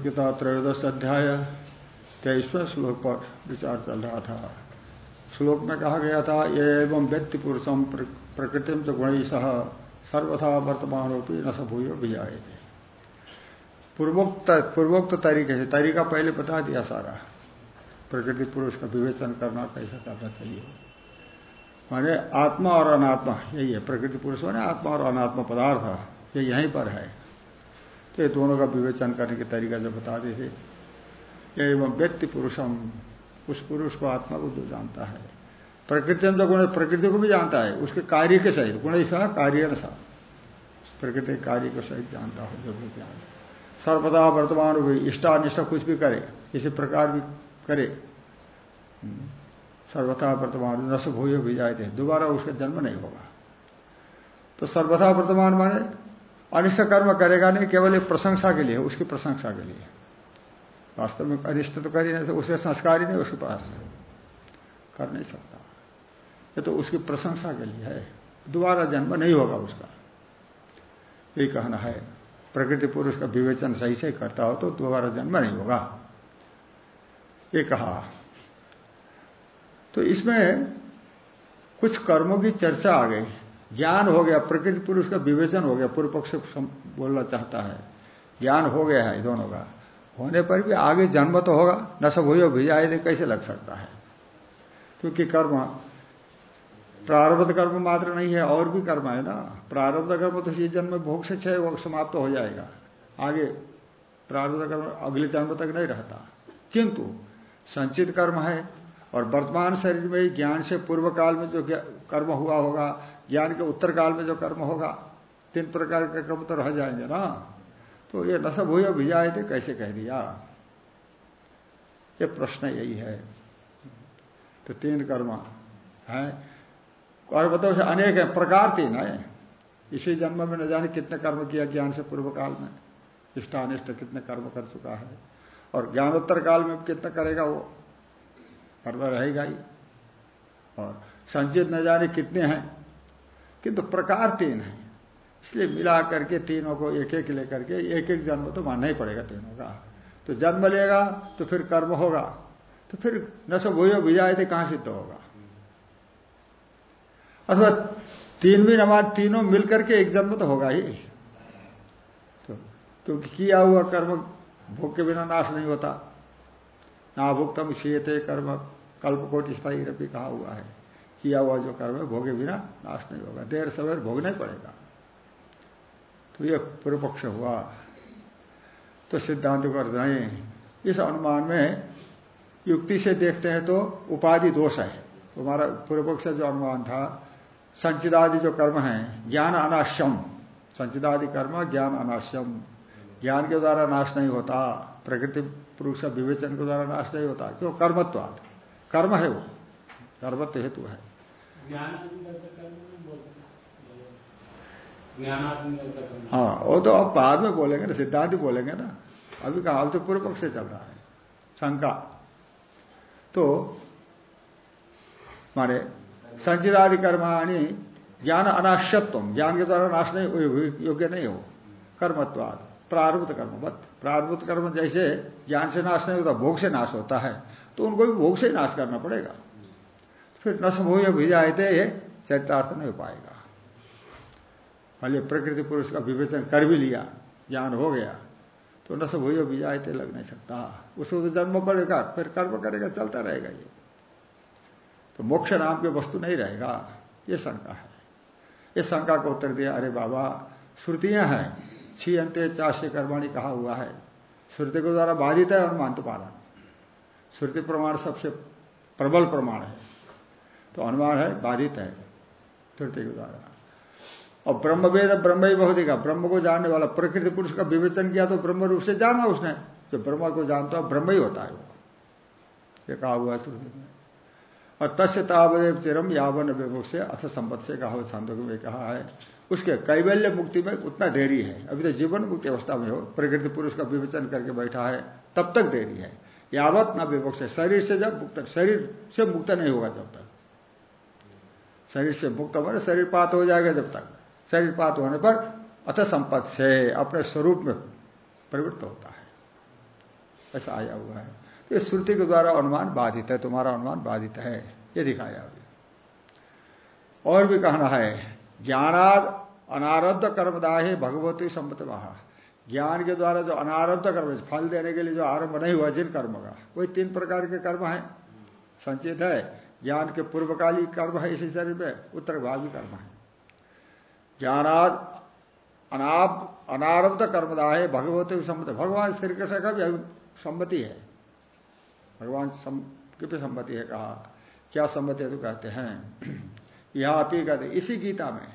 गीता त्रयोदश अध्याय तेईसवें श्लोक पर विचार चल रहा था। श्लोक में कहा गया था, ये एवं व्यक्ति पुरुषम प्रकृतिम च गुण सह सर्वथा वर्तमान रूपी न सभूयो भी आए थे पूर्वोक्त पूर्वोक्त तरीके से, तरीका पहले बता दिया सारा। प्रकृति पुरुष का विवेचन करना कैसा करना चाहिए? माने आत्मा और अनात्मा, यही है। प्रकृति पुरुष माने आत्मा और अनात्मा पदार्थ, ये यहीं पर है। ये दोनों का विवेचन करने के तरीका जो बताते थे एवं व्यक्ति पुरुषम उस पुरुष को आत्मा को जो जानता है। प्रकृति में तो गुण प्रकृति को भी जानता है उसके कार्य के सहित गुण सा कार्य सा। प्रकृति कार्य के सहित जानता हो जो भी ज्ञान। सर्वदा वर्तमान भी इष्टानिष्ट कुछ भी करे किसी प्रकार भी करे हम्म, सर्वथा वर्तमान नश भूय भी जाए थे दोबारा उसका जन्म नहीं होगा। तो सर्वथा वर्तमान माने अनिष्ट कर्म करेगा नहीं, केवल एक प्रशंसा के लिए, उसकी प्रशंसा के लिए। वास्तव में अनिष्ट तो कर ही नहीं उसे संस्कार ही नहीं उसके पास। कर नहीं सकता। ये तो उसकी प्रशंसा के लिए है। दोबारा जन्म नहीं होगा उसका। यही कहना है। प्रकृति पुरुष का विवेचन सही से करता हो तो दोबारा जन्म नहीं होगा। ये कहा। तो इसमें कुछ कर्मों की चर्चा आ गई। ज्ञान हो गया, प्रकृति पुरुष का विवेचन हो गया, पूर्व पक्ष बोलना चाहता है। ज्ञान हो गया है दोनों का। होने पर भी आगे जन्म तो होगा, न सब हो भिजाए कैसे लग सकता है? क्योंकि कर्म, प्रारब्ध कर्म मात्र नहीं है, और भी कर्म है ना। प्रारब्ध कर्म तो इस जन्म भोग से क्षय समाप्त तो हो जाएगा। आगे प्रारब्ध कर्म अगले जन्म तक नहीं रहता। किंतु संचित कर्म है, और वर्तमान शरीर में ज्ञान से पूर्व काल में जो कर्म हुआ होगा ज्ञान के उत्तर काल में जो कर्म होगा, तीन प्रकार के कर्म तो रह जाएँगे ना। तो ये नशब हुए भिजाए थे कैसे कह दिया? ये प्रश्न यही है। तो तीन कर्म है। और बताओ अनेक है, प्रकार तीन है। इसी जन्म में न जाने कितने कर्म किया ज्ञान से पूर्व काल में। इष्टानिष्ट कितने कर्म कर चुका है। और ज्ञानोत्तर काल में कितना करेगा वो? कर्म रहेगा ही। और संचित न जाने कितने हैं। किंतु प्रकार तीन है। इसलिए मिला करके तीनों को एक एक लेकर के, एक एक जन्म तो मानना ही पड़ेगा तीनों का। तो जन्म लेगा तो फिर कर्म होगा। तो फिर न सब वही विजाए थे कहाँ सिद्ध होगा? अथवा तीन भी नमाज़ तीनों मिलकर के एक जन्म तो होगा ही। तो क्योंकि किया हुआ कर्म भोग के बिना नाश नहीं होता। ना भुगतम शीयते कर्म कल्प कोटि रपी कहा हुआ है। किया हुआ जो कर्म है, भोगे बिना नाश नहीं होगा। देर सवेर भोगना ही पड़ेगा। तो ये पूर्व पक्ष हुआ। तो सिद्धांत कर रहे इस अनुमान में युक्ति से देखते हैं तो उपाधि दोष है। हमारा पूर्व पक्ष जो अनुमान था, संचिदादि जो कर्म है, ज्ञान अनाश्यम। संचिदादि कर्म, ज्ञान अनाश्यम। ज्ञान के द्वारा नाश नहीं होता। प्रकृति पुरुष विवेचन के द्वारा नाश नहीं होता। क्यों? कर्मत्वाद कर्म है वो। कर्मत्व हेतु है। हाँ वो तो अब बाद में बोलेंगे ना, सिद्धांत बोलेंगे ना। अभी कहा तो पूर्व पक्ष से चल रहा है, शंका। तो माने संचिदादि कर्माणी ज्ञान अनाश्यत्व। ज्ञान के द्वारा नाश नहीं योग्य नहीं हो। कर्मत्वाद प्रारब्ध कर्मवत प्रारब्ध कर्म जैसे ज्ञान से नाश नहीं होता, भोग से नाश होता है तो उनको भी भोग से नाश करना पड़ेगा। फिर नष्ट हो या भिजाए थे चरितार्थ नहीं हो पाएगा। भले प्रकृति पुरुष का विवेचन कर भी लिया, ज्ञान हो गया तो हो या भिजाए थे लग नहीं सकता। उसको तो जन्म पड़ेगा फिर कर्म करेगा, चलता रहेगा ये। तो मोक्ष नाम की वस्तु नहीं रहेगा, ये शंका है। इस शंका को उत्तर दिया, अरे बाबा, श्रुतियाँ हैं छी अंत्य चाष्य कर्माणी कहा हुआ है। श्रुति के द्वारा बाधित है अनुमान तो पालन श्रुति प्रमाण सबसे प्रबल प्रमाण है। तो अनुमान है, बाधित है। श्रुति के द्वारा और ब्रह्म वेद ब्रह्म ही बहुत का, ब्रह्म को जानने वाला प्रकृति पुरुष का विवेचन किया तो ब्रह्म रूप से जाना उसने। जो ब्रह्म को जानता है, ब्रह्म ही होता है वो। ये कहा हुआ है में। और तस्य तावदेव चिरम यावन विमुख से अथ संपत् से कहा छांदों में कहा है, उसके कैवल्य मुक्ति में उतना देरी है। अभी तो जीवन मुक्ति अवस्था में हो, प्रकृति पुरुष का विवेचन करके बैठा है, तब तक देरी है। यावत न विमुख शरीर से जब मुक्त, शरीर से मुक्त नहीं होगा जब तक। शरीर से मुक्त होने शरीर पात हो जाएगा जब तक। शरीर पात होने पर अथ संपत्त से अपने स्वरूप में प्रवृत्त होता है। ऐसा आया हुआ है। तो इस श्रुति के द्वारा अनुमान बाधित है, तुम्हारा अनुमान बाधित है, ये दिखाया अभी और भी कहना है, ज्ञानाद अनारब्ध कर्मदाहे भगवती संपत्ति वहा ज्ञान के द्वारा जो अनारब्ध कर्म, फल देने के लिए जो आरंभ नहीं हुआ, जिन कर्म का, वही तीन प्रकार के कर्म है। संचित है। ज्ञान के पूर्वकाली कर्म है इसी शरीर में उत्तरभागी कर्म है। ज्ञानाद अनाब, अनारब्ध कर्मदा है भगवती सम्मति। भगवान श्री कृष्ण का भी सम्मति है। भगवान की भी सम्मति है कहा। क्या सम्मति है तो कहते हैं, यह अपी कहते इसी गीता में,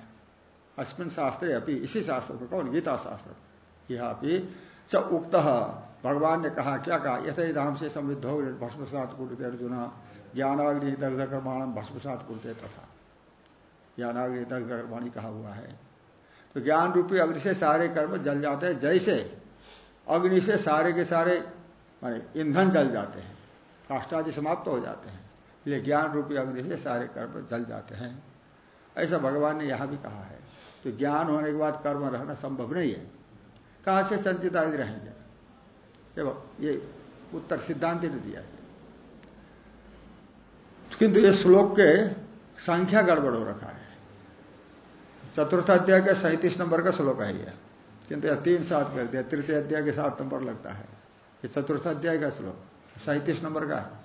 अस्मिन शास्त्र अपी इसी शास्त्र को कौन? गीता शास्त्र। यह अपी च उक्त, भगवान ने कहा, क्या कहा? यथे धाम से समृद्ध हो भस्मसात कुरुते अर्जुन। ज्ञानाग्नि दग्ध कर्माण भस्मसात कुरुते तथा। ज्ञानाग्नि दग्ध कर्माणी कहा हुआ है? तो ज्ञान रूपी अग्नि से सारे कर्म जल जाते हैं, जैसे अग्नि से सारे के सारे, माने ईंधन जल जाते हैं काष्टादि समाप्त तो हो जाते हैं, इसलिए ज्ञान रूपी अग्नि से सारे कर्म जल जाते हैं। ऐसा भगवान ने यहाँ भी कहा है। तो ज्ञान होने के बाद कर्म रहना संभव नहीं है। कहाँ से संचित आदि रहेंगे ये उत्तर सिद्धांत ने दिया है। किंतु ये श्लोक के संख्या गड़बड़ हो रखा है। चतुर्थ अध्याय का सैंतीस नंबर का श्लोक है यह किंतु यह तीन सात कर दिया, तृतीय अध्याय के सात नंबर लगता है। ये चतुर्थ अध्याय का श्लोक, सैंतीस नंबर का। है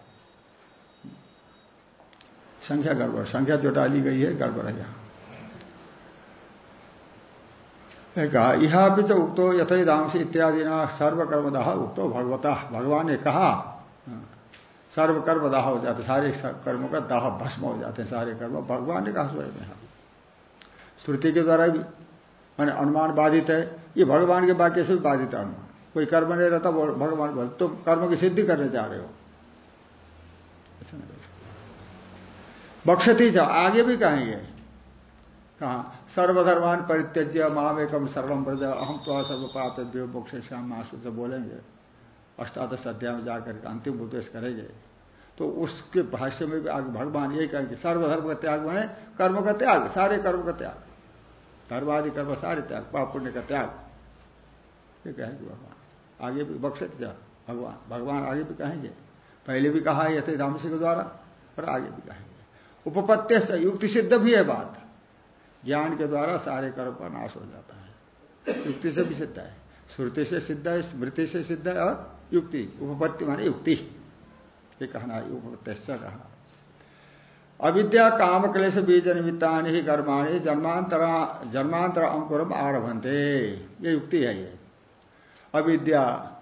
संख्या गड़बड़, संख्या जो डाली गई है, गड़बड़ है यहाँ। कहा यह भी तो उक्तो यथादांश इत्यादि ना सर्वकर्मदाह उक्तो भगवता। भगवान ने कहा सर्वकर्मदाह हो जाते सारे कर्मों का दाह भस्म हो जाते हैं, सारे कर्म। भगवान ने कहा स्वयं यहाँ श्रुति के द्वारा भी, मैंने अनुमान बाधित है, ये भगवान के वाक्य से भी बाधित है अनुमान। कोई कर्म नहीं रहता भगवान बोल तुम कर्म की सिद्धि करने जा रहे हो। बक्षती जा आगे भी कहेंगे। कहा, सर्वधर्मान परित्यज्य महामेकम सर्वम ब्रज अहम तो सर्व पाप मोक्ष श्याम से बोलेंगे। अष्टादश अध्याय में जाकर के अंतिम उपदेश करेंगे। तो उसके भाष्य में भी आगे भगवान यही कहेंगे, सर्वधर्म का त्याग माने कर्म का त्याग, सारे कर्म का त्याग। धर्मादि कर्म, सारे त्याग, पाप पुण्य का त्याग। ये कहेंगे भगवान। आगे भी बक्षत जा, भगवान भगवान आगे भी कहेंगे। पहले भी कहा यथे धामसी के द्वारा और आगे भी कहेंगे। उपपत्य से युक्ति सिद्ध भी है बात। ज्ञान के द्वारा सारे कर्म का नाश हो जाता है। युक्ति से भी सिद्ध है। श्रुति से सिद्ध है, स्मृति से सिद्ध है और युक्ति, उपपत्ति माने युक्ति। ये कहना है, उपपत्ति कहा। अविद्या काम क्लेश बीज निमित्ता ही कर्माणी जन्मांतरा, जन्मांतर अंकुरम आरभंते ये युक्ति है ये। अविद्या,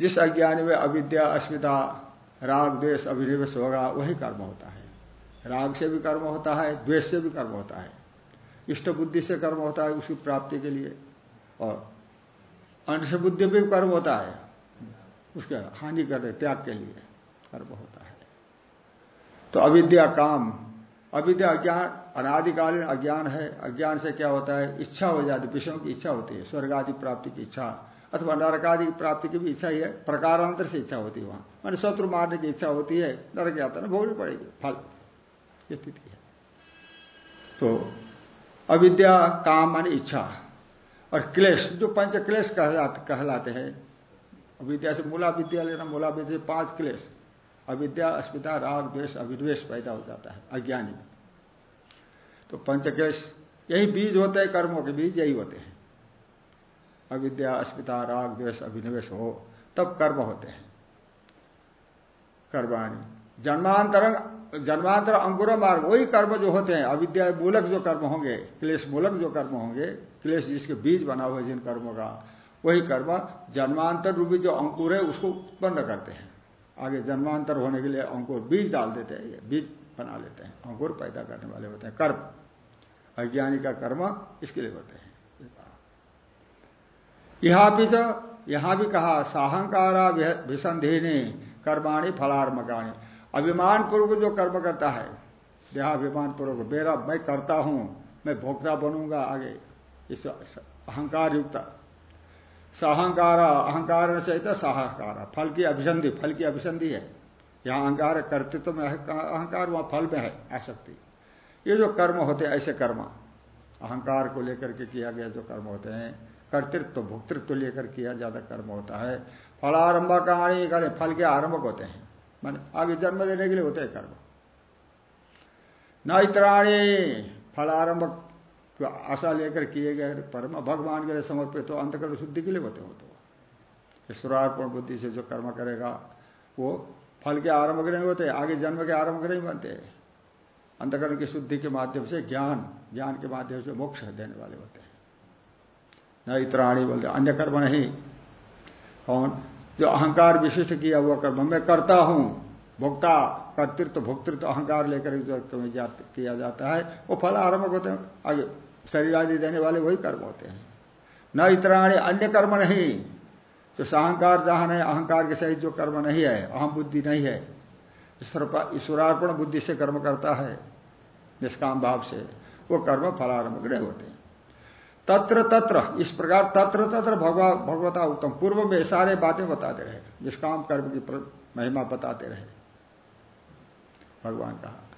जिस अज्ञानी में अविद्या, अस्मिता, राग, द्वेष, अभिनिवेश होगा, वही कर्म होता है। राग से भी कर्म होता है, द्वेष से भी कर्म होता है। इष्ट बुद्धि से कर्म होता है, उसकी प्राप्ति के लिए। और अंश बुद्धि भी कर्म होता है। उसके हानि करने त्याग के लिए कर्म होता है। तो अविद्या काम, अविद्या अज्ञान, अनादिकालीन अज्ञान है। अज्ञान से क्या होता है? इच्छा हो जाती, विषयों की इच्छा होती है स्वर्ग आदि प्राप्ति की इच्छा, अथवा नरक आदि प्राप्ति की भी इच्छा ही है, प्रकारांतर से इच्छा होती है वहाँ। मान शत्रु मारने की इच्छा होती है, नरक यात्रा भोगनी पड़ेगी, फल स्थिति है। तो अविद्या, काम मान इच्छा और क्लेश, जो पंच क्लेश कहलाते हैं अविद्या से मूला विद्या लेना मूला विद्या से पाँच क्लेश। अविद्या, अस्मिता, राग, द्वेष अविद्वेश पैदा हो जाता है, अज्ञानी में। तो पंच क्लेश, यही बीज होते हैं कर्मों के बीज, यही होते हैं। अविद्या, अस्मिता, राग, द्वेष अभिनिवेश हो, तब कर्म होते हैं। कर्माणी। जन्मांतरण जन्मांतर अंकुर मार्ग, वही कर्म जो होते हैं, अविद्या मूलक जो कर्म होंगे, क्लेश मूलक जो कर्म होंगे, क्लेश जिसके बीज बना हुआ जिन कर्मों का वही कर्म जन्मांतर रूपी जो अंकुर है, उसको उत्पन्न करते हैं। आगे जन्मांतर होने के लिए अंकुर बीज डाल देते हैं, ये बीज बना लेते हैं। अंकुर पैदा करने वाले होते हैं, कर्म। अज्ञानी का कर्म इसके लिए होते हैं। यहाँ भी जो यहाँ भी कहा, साहंकारा विसंधि ने कर्माणी फलार्मकाणी। अभिमान पूर्वक जो कर्म करता है देहाभिमान पूर्वक मेरा मैं करता हूँ, मैं भोक्ता बनूँगा आगे। इस अहंकार युक्त सहंकार अहंकार से साहकार। फल की अभिसंधि, फल की अभिसंधि है। यहाँ अहंकार कर्तृत्व में अहंकार वहाँ फल में है, आसक्ति। ये जो कर्म होते हैं, ऐसे कर्म। अहंकार को लेकर के किया गया जो कर्म होते हैं, कर्तृत्व, भोक्तृत्व लेकर किया ज़्यादा कर्म होता है। फलारंभ कहानी करे फल के आरंभक होते हैं। मान आगे जन्म देने के लिए होते हैं कर्म। न इतराणी फलारंभ आशा लेकर किए गए, परम भगवान के लिए समर्पित हो अंतकर्म शुद्धि के लिए होते हो तो। ईश्वरार्पण बुद्धि से जो कर्म करेगा, वो फल के आरंभ नहीं होते, आगे जन्म के आरंभ नहीं बनते। अंतकरण की शुद्धि के माध्यम से ज्ञान ज्ञान के माध्यम से मोक्ष देने वाले होते हैं। न इतराणी बोलते, अन्य कर्म नहीं। कौन जो अहंकार विशिष्ट किया हुआ कर्म, मैं करता हूँ, भोक्ता, कर्तृत्व, भोक्तृत्व, अहंकार लेकर जो किया जाता है, वो फल आरंभ होते हैं, आगे शरीर आदि देने वाले वही कर्म होते हैं। न इतराणी अन्य कर्म नहीं। जो अहंकार जहाँ है अहंकार के सहित जो कर्म नहीं है, अहम बुद्धि नहीं है ईश्वरार्पण बुद्धि से कर्म करता है, निष्काम भाव से, वो कर्म फलारंभ नहीं होते तत्र तत्र, इस प्रकार तत्र तत्र भगवा, भगवता उत्तम। पूर्व में सारे बातें बताते रहे। निष्काम कर्म की महिमा बताते रहे। भगवान कहा।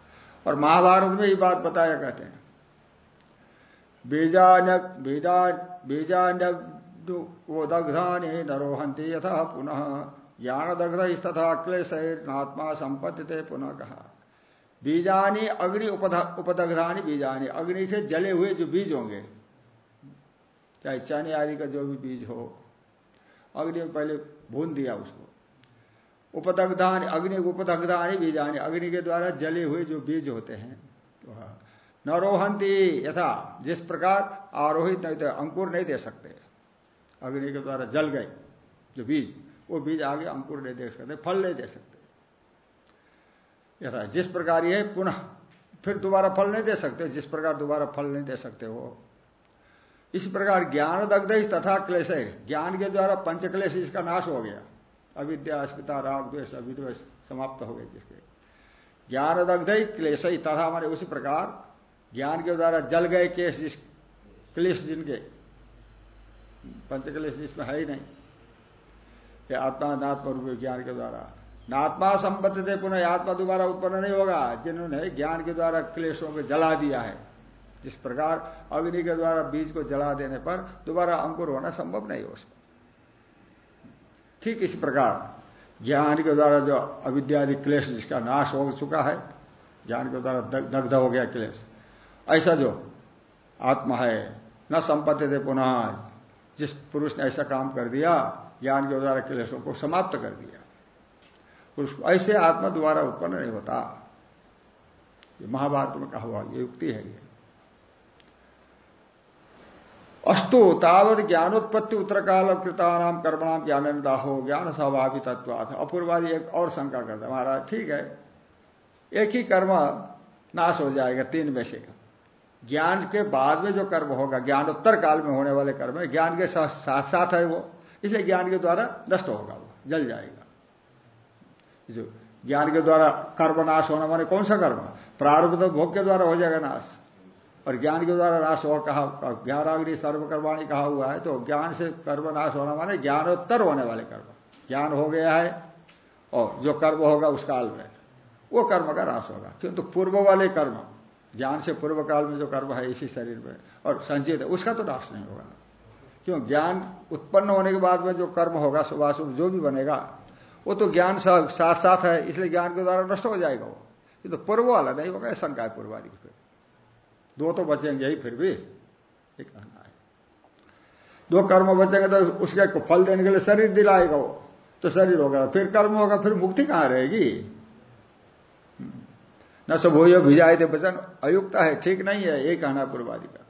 और महाभारत में ये बात बताया कहते हैं। बीजानक बीजा नरोहंती यथा पुनः। ज्ञान दग्ध तथा क्लेशनात्मा संपत्ति पुनः कहा बीजानी अग्नि उपदग्धानी बीजानी। अग्नि के जले हुए जो बीज होंगे, चाहे चने आदि का जो भी बीज हो, अग्नि में पहले भून दिया उसको। उपदग्धान, अग्नि, उपदग्धानी, बीजानी। अग्नि के द्वारा जले हुए जो बीज होते हैं तो हाँ। न रोहंती यथा। जिस प्रकार आरोहित नहीं तो अंकुर नहीं दे सकते। अग्नि के द्वारा जल गए, जो बीज, वो बीज आगे अंकुर नहीं दे सकते, फल नहीं दे सकते। यथा, जिस प्रकार ये पुनः, फिर दोबारा फल नहीं दे सकते, जिस प्रकार दोबारा फल नहीं दे सकते वो। इस प्रकार ज्ञान दग्ध तथा क्लेश ज्ञान के द्वारा पंच क्लेश इसका नाश हो गया। अविद्या, अस्मिता, राग द्वेश अविद्वेश समाप्त हो गए जिसके। ज्ञान दग्ध क्लेश तथा हमारे उसी प्रकार ज्ञान के द्वारा जल गए केस जिस क्लेश जिनके पंच पंचक्लेश जिसमें है ही नहीं। ये आत्मा नात्म रूप ज्ञान के द्वारा। नात्मा संपत्ति थे पुनः आत्मा दोबारा उत्पन्न नहीं होगा। जिन्होंने ज्ञान के द्वारा क्लेशों को जला दिया है, जिस प्रकार अग्नि के द्वारा बीज को जला देने पर दोबारा अंकुर होना संभव नहीं हो उसको ठीक इस प्रकार, ज्ञान के द्वारा जो अविद्यादि क्लेश जिसका नाश हो चुका है, ज्ञान के द्वारा दग्ध हो गया क्लेश। ऐसा जो आत्मा है, न संपत्ति थे पुनः। जिस पुरुष ने ऐसा काम कर दिया, ज्ञान के द्वारा क्लेशों को समाप्त कर दिया। ऐसे आत्मा द्वारा उत्पन्न नहीं होता। ये महाभारत में कहा हुआ, ये युक्ति है ये। अस्तु तावत ज्ञानोत्पत्ति उत्तरकाल कृतानाम कर्मणाम ज्ञान दाहो, ज्ञान स्वाभावी तत्व अपूर्वादी एक और शंका करता महाराज, ठीक है, एक ही कर्म नाश हो जाएगा, तीन में से। ज्ञान के बाद में जो कर्म होगा ज्ञानोत्तर काल में होने वाले कर्म है, ज्ञान के साथ साथ है वो। इसलिए ज्ञान के द्वारा नष्ट होगा वो, जल जाएगा। जो ज्ञान के द्वारा कर्म नाश होना माने कौन सा कर्म? प्रारब्ध भोग के द्वारा हो जाएगा नाश। और ज्ञान के द्वारा नाश हो कहा ज्ञानाग्नि सर्वकर्माणी कहा हुआ है तो ज्ञान से कर्म नाश होना माने ज्ञानोत्तर होने वाले कर्म। ज्ञान हो गया है, और जो कर्म होगा उस काल में, वो कर्म का नाश होगा। किंतु पूर्व वाले कर्म ज्ञान से पूर्व काल में जो कर्म है, इसी शरीर में। और संचित है, उसका तो नाश नहीं होगा। क्यों? ज्ञान उत्पन्न होने के बाद में जो कर्म होगा शुभाशुभ जो भी बनेगा, वो तो ज्ञान साथ साथ है, इसलिए ज्ञान के द्वारा नष्ट हो जाएगा वो। ये तो पूर्व वाला नहीं होगा शंका है पूर्वादि फिर। दो तो बचेंगे ही फिर भी, ये कहना है। दो कर्म बचेंगे तो उसके फल देने के लिए शरीर दिलाएगा वो तो शरीर होगा। फिर कर्म होगा, फिर मुक्ति कहाँ रहेगी? न सब हो भिजाए थे वचन अयुक्त है, ठीक नहीं है, ये कहना पूर्वादि का।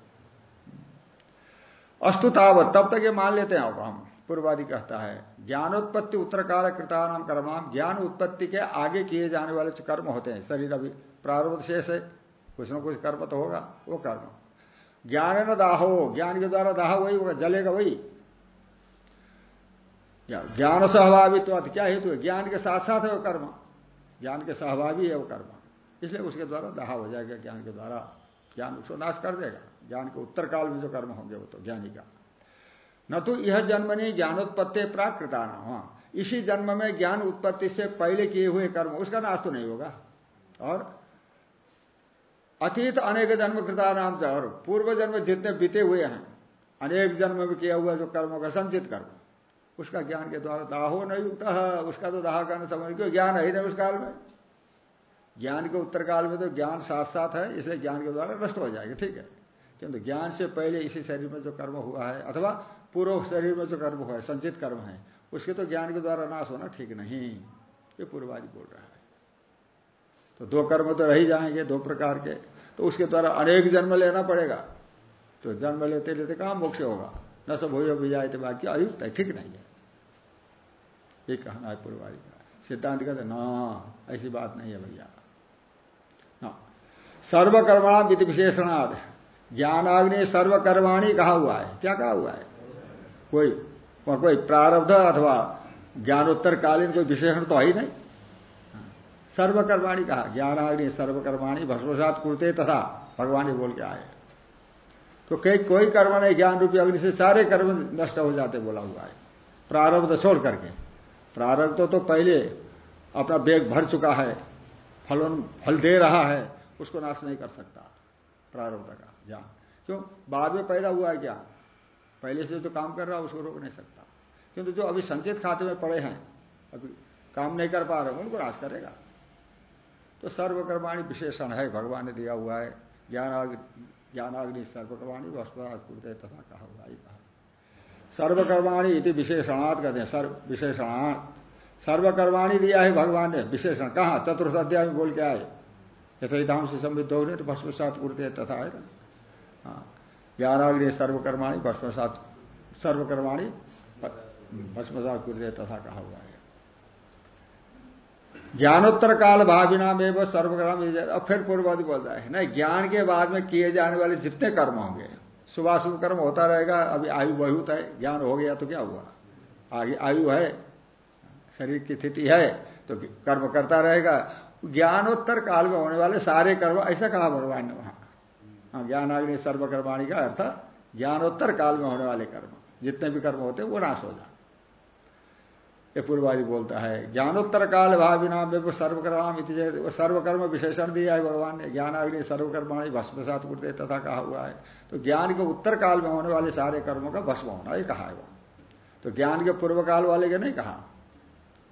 अस्तुतावत तब तक ये मान लेते हैं अब हम। पूर्वादि कहता है, ज्ञानोत्पत्ति उत्तरकाल कृतानाम कर्माम ज्ञान उत्पत्ति के आगे किए जाने वाले जो कर्म होते हैं, शरीर अभी प्रारंभ शेष है, कुछ न कुछ कर्म तो होगा, वो कर्म। ज्ञान न दाहो, ज्ञान के द्वारा दाह वही होगा, जलेगा वही। ज्ञान सहभावित्व क्या हेतु ज्ञान के साथ साथ है वो कर्म। ज्ञान के सहभागी है वो कर्म। इसलिए उसके द्वारा दहा हो जाएगा ज्ञान के द्वारा। ज्ञान उसको नाश कर देगा। ज्ञान के उत्तर काल में जो कर्म होंगे वो तो ज्ञानी का। न तो यह जन्म नहीं ज्ञानोत्पत्ति प्राकृता ना हाँ। इसी जन्म में ज्ञान उत्पत्ति से पहले किए हुए कर्म, उसका नाश तो नहीं होगा। और अतीत अनेक जन्म कृता नाम से, और पूर्व जन्म जितने बीते हुए हैं, अनेक जन्म में किया हुआ जो कर्मों का संचित कर्म, उसका ज्ञान के द्वारा दाहो नहीं युक्त, उसका तो दाह का समझ क्यों ज्ञान है ही नहीं उस काल में। ज्ञान के उत्तर काल में तो ज्ञान साथ साथ है, इसलिए ज्ञान के द्वारा नष्ट हो जाएगा, ठीक है? किंतु ज्ञान से पहले इसी शरीर में जो कर्म हुआ है, अथवा पूर्व शरीर में जो कर्म हुआ है, संचित कर्म है, उसके तो ज्ञान के द्वारा नाश होना ठीक नहीं। ये पूर्वादि बोल रहा है। तो दो कर्म तो रह जाएँगे, दो प्रकार के तो उसके द्वारा अनेक जन्म लेना पड़ेगा। तो जन्म लेते लेते कहाँ मोक्ष होगा? न सब हो जाए तो बाकी अयुक्त है, ठीक नहीं है। ये कहना है पूर्वादि का। सिद्धांत कहते ना, ऐसी बात नहीं है भैया। सर्वकर्माण विधि विशेषणाद। ज्ञानाग्नि सर्वकर्माणी कहा हुआ है? क्या कहा हुआ है? कोई कोई प्रारब्ध अथवा ज्ञानोत्तर कालीन कोई विशेषण तो है ही नहीं। सर्वकर्माणी कहा ज्ञानाग्नि सर्वकर्माणी भस्मसात कुरते तथा भगवान ही बोल के आए। तो कई कोई कर्म नहीं ज्ञान रूपी अग्नि से सारे कर्म नष्ट हो जाते बोला हुआ है। प्रारब्ध छोड़ करके। प्रारब्ध तो, तो पहले अपना बेग भर चुका है फलन फल दे रहा है उसको नाश नहीं कर सकता प्रारब्ध का ज्ञान क्यों? बाद में पैदा हुआ है ज्ञान पहले से जो काम कर रहा है, उसको रोक नहीं सकता। किंतु जो अभी संचित खाते में पड़े हैं, अभी काम नहीं कर पा रहे, उनको नाश करेगा। तो सर्वकर्माणी विशेषण है, भगवान ने दिया हुआ है ज्ञान ज्ञानाग्नि सर्वकर्माणी वस्पदे तथा कहा हुआ ही। कहा सर्वकर्माणी इति विशेषणात् कहते हैं, सर्व, विशेषणात्। सर्वकर्माणी दिया है भगवान ने, विशेषण। कहा? चतुर्थ अध्याय बोल के आए। यथाधाम से संबित हो रहे तो भस्मसात उड़ते तथा है ना? हाँ। ज्ञानाग्नि सर्वकर्माणी, भस्मसात सर्वकर्माणी भस्मसात कुरते तथा कहा हुआ है। ज्ञानोत्तर काल भाविना में वह सर्वकर्म अब फिर पूर्ववादी बोलता है। नहीं, ज्ञान के बाद में किए जाने वाले जितने कर्म होंगे शुभाशुभ कर्म होता रहेगा, अभी आयु बहुत है, ज्ञान हो गया तो क्या हुआ? आगे आयु है, शरीर की स्थिति है तो कर्म करता रहेगा ज्ञानोत्तर काल में होने वाले सारे कर्म, ऐसा कहा भगवान ने वहाँ। हाँ ज्ञानाग्नि सर्वकर्माणी का अर्थ, ज्ञानोत्तर काल में होने वाले कर्म। जितने भी कर्म होते वो नाश हो जाए ये पूर्वादि बोलता है, ज्ञानोत्तर काल भावी नाम में सर्वकर्माम सर्वकर्म विशेषण दिया है भगवान ने। ज्ञानाग्नि सर्वकर्माणी भस्म सात कुर्ते तथा कहा हुआ है। तो ज्ञान के उत्तर काल में होने वाले सारे कर्मों का भस्म होना, ये कहा है तो ज्ञान के पूर्व काल वाले के नहीं कहा।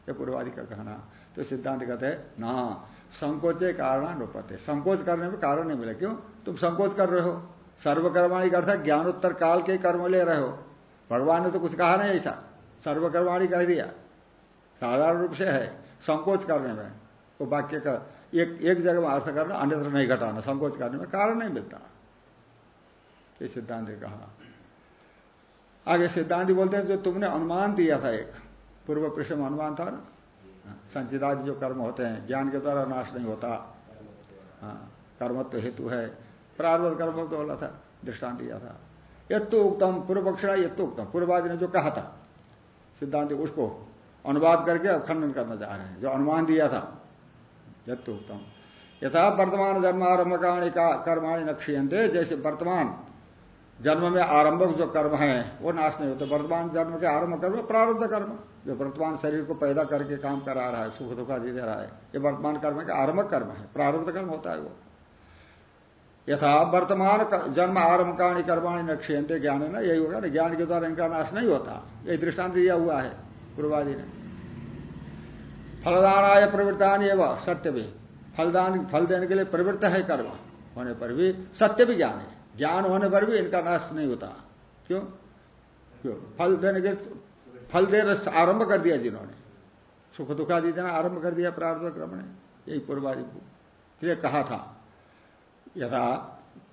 ये पूर्वादि का कहना। तो सिद्धांत कहते हैं, ना, संकोचे कारण अनुपते संकोच करने में कारण नहीं मिले। क्यों? तुम संकोच कर रहे हो। सर्वकर्माणी का ज्ञानोत्तर काल के कर्म ले रहे हो। भगवान ने तो कुछ कहा नहीं ऐसा। सर्वकर्माणी कह दिया। साधारण रूप से है, संकोच करने में। वो वाक्य का एक एक जगह में अर्थ करना, अन्यत्र नहीं घटाना। संकोच करने में कारण नहीं मिलता। ये सिद्धांत ने कहा। आगे सिद्धांत बोलते हैं, जो तुमने अनुमान दिया था एक, पूर्व पृष्ठ में अनुमान था ना? संचिदादि जो कर्म होते हैं, ज्ञान के द्वारा नाश नहीं होता। हाँ कर्मत्व हेतु है। प्रारब्ध कर्म तो बोला था, दृष्टांत दिया था। यत्तो उत्तम पूर्व पक्षिणा यत्तो उत्तम पूर्ववादि ने जो कहा था, सिद्धांत उसको अनुवाद करके अब खंडन करना चाह रहे हैं। जो अनुमान दिया था, यत्तो उत्तम यथा वर्तमान जन्म आरंभ का कर्माणी नक्षीयंते जैसे वर्तमान जन्म में आरंभक जो कर्म है, वो नाश नहीं होते। वर्तमान जन्म के आरंभ कर्म, प्रारब्ध कर्म। जो वर्तमान शरीर को पैदा करके काम करा रहा है, सुख दुखा दे रहा है। ये वर्तमान कर्म का आरंभक कर्म है, प्रारब्ध कर्म होता है वो। यथा वर्तमान जन्म आरंभ काणी कर्माणी नक्षयंते ज्ञान है ना, यही होगा ना, ज्ञान के द्वारा इनका नाश नहीं होता। यही दृष्टांत दिया हुआ है पूर्वादि ने। फलदानाय प्रवृत्तान एवं सत्य भी फलदान, फल देने के लिए प्रवृत्त है कर्म। होने पर भी सत्य भी ज्ञान है। ज्ञान होने पर भी इनका नाश नहीं होता। क्यों? क्यों? फल देने के फल दे आरंभ कर दिया जिन्होंने। सुख दुखादि देना आरंभ कर दिया प्रारब्ध क्रम ने। यही पूर्वादि ये कहा था, यथा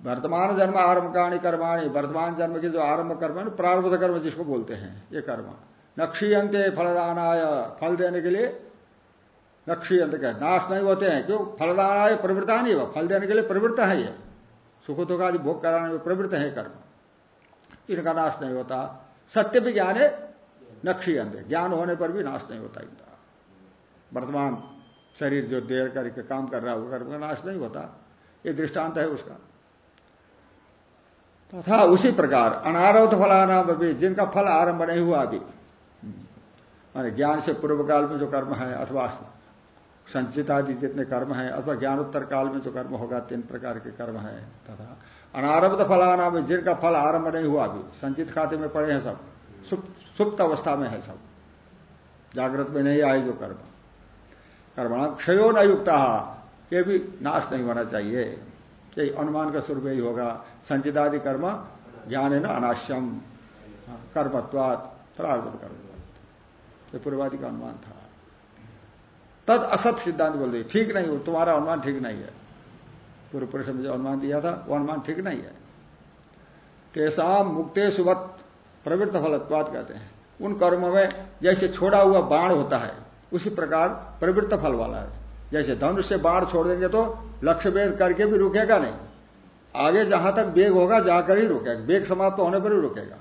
वर्तमान जन्म आरंभ काणी कर्माणी, वर्तमान जन्म के जो आरंभ कर्म है प्रारब्ध कर्म जिसको बोलते हैं, ये कर्म। नक्षीयंते फलदानाय, फल देने के लिए नक्षीयंत का नाश नहीं होते हैं। क्यों? फलदानाय प्रवृत्ता नहीं हुआ फल देने के लिए प्रवृत्त है ये। सुख दुखादि भोग कराने में प्रवृत्त है कर्म। इनका नाश नहीं होता। सत्य भी ज्ञान है नक्षी अंत ज्ञान होने पर भी नाश नहीं होता इनका। वर्तमान शरीर जो देर करके काम कर रहा है का नाश नहीं होता। ये दृष्टांत है उसका। तथा उसी प्रकार अनारब्ध फलानाम भी जिनका फल आरंभ नहीं हुआ अभी। माने ज्ञान से पूर्व काल में जो कर्म है, अथवा संचित आदि जितने कर्म है, अथवा ज्ञानोत्तर काल में जो कर्म होगा, तीन प्रकार के कर्म है। तथा अनारब्ध फलाना में जिनका फल आरंभ नहीं हुआ अभी, संचित खाते में पड़े हैं सब। सुप्त अवस्था में है सब। जागृत में नहीं आए जो कर्म। कर्म क्षयो न युक्त, ये भी नाश नहीं होना चाहिए। ये अनुमान का स्वरूप यही होगा, संचितादि कर्म ज्ञान है ना अनाश्यम, कर्मत्वात प्रारब्ध कर्म ये पूर्वादि का अनुमान था। तद असत सिद्धांत बोल रही, ठीक नहीं हो तुम्हारा अनुमान ठीक नहीं है। पूर्व पुरुष ने जो अनुमान दिया था, वो अनुमान ठीक नहीं है। तेसाम मुक्ते सुवत प्रवृत्त फलत्वाद कहते हैं। उन कर्मों में जैसे छोड़ा हुआ बाण होता है, उसी प्रकार प्रवृत्त फल वाला है। जैसे धनुष से बाण छोड़ देंगे तो लक्ष्य वेद करके भी रुकेगा नहीं। आगे जहाँ तक वेग होगा, जाकर ही रुकेगा। वेग समाप्त होने पर ही रुकेगा।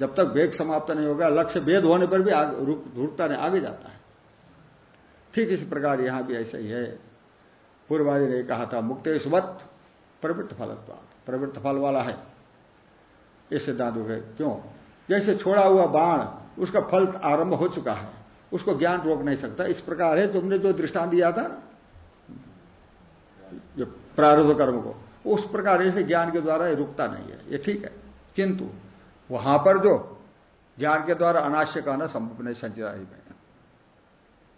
जब तक वेग समाप्त नहीं होगा, लक्ष्य वेद होने पर भी रुकता नहीं, आगे जाता है। ठीक इसी प्रकार यहाँ भी ऐसा ही है। पूर्वादि ने कहा था मुक्तेशवत प्रवृत्त फलत्वा प्रवृत्त फल वाला है। ये सिद्धांत हो। गए क्यों? जैसे छोड़ा हुआ बाण, उसका फल आरंभ हो चुका है। उसको ज्ञान रोक नहीं सकता। इस प्रकार है, तुमने जो दृष्टांत दिया था, जो प्रारंभ कर्म को, उस प्रकार से ज्ञान के द्वारा ये रुकता नहीं है। ये ठीक है। किंतु, वहाँ पर जो ज्ञान के द्वारा अनाश्य कहना संभव नहीं संचिता में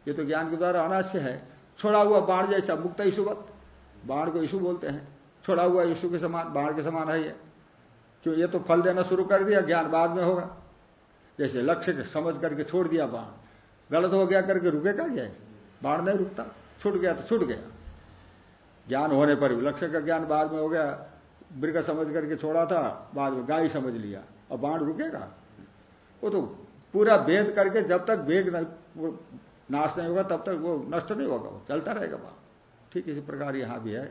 ये तो ज्ञान के द्वारा अनाश्य है। छोड़ा हुआ बाण जैसा मुक्त ईशुवत बाण को ईशु बोलते हैं। छोड़ा हुआ ईशु के समान, बाण के समान है ये। क्यों ये तो फल देना शुरू कर दिया, ज्ञान बाद में होगा। जैसे लक्ष्य समझ करके छोड़ दिया बाण। गलत हो गया करके रुकेगा क्या? बाण नहीं रुकता। छूट गया तो छूट गया। ज्ञान होने पर भी लक्ष्य का ज्ञान बाद में हो गया। मृग समझ करके छोड़ा था, बाद में गाय समझ लिया। और बाण रुकेगा। वो तो पूरा भेद करके जब तक वेग नाश नहीं होगा, तब तक वो नष्ट नहीं होगा। वो चलता रहेगा बाण। ठीक इसी प्रकार यहाँ भी है।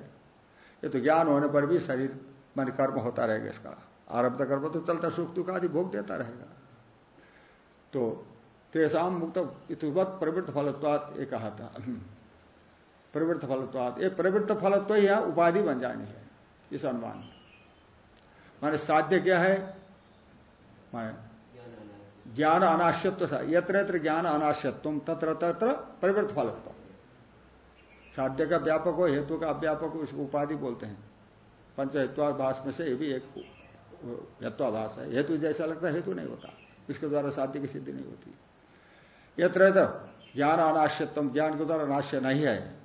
ये तो ज्ञान होने पर भी शरीर, मन, कर्म होता रहेगा इसका। आरब्ध कर्म तो चलता सुख दुख आदि भोग देता रहेगा। तो तेसाम मुक्त इतुवत प्रवृत्त फलत्वात ये कहा था। प्रवृत्त फलत्वात। ये प्रवृत्त फलत्व ही उपाधि बन जानी है। इस अनुमान माने साध्य क्या है? माने ज्ञान अनाश्यत्व यत्र यत्र ज्ञान अनाश्यत्व, तत्र तत्र प्रवृत्त फलत्व। साध्य का व्यापक हो, हेतु का अव्यापक हो इसको उपाधि बोलते हैं। पंचहित्वाभाष में से ये भी एक हेत्वाभाष है। हेतु जैसा लगता है, हेतु नहीं होता। इसके द्वारा साध्य की सिद्धि नहीं होती। यत्र ज्ञान अनाश्यत्म ज्ञान के द्वारा अनाश्य नहीं है,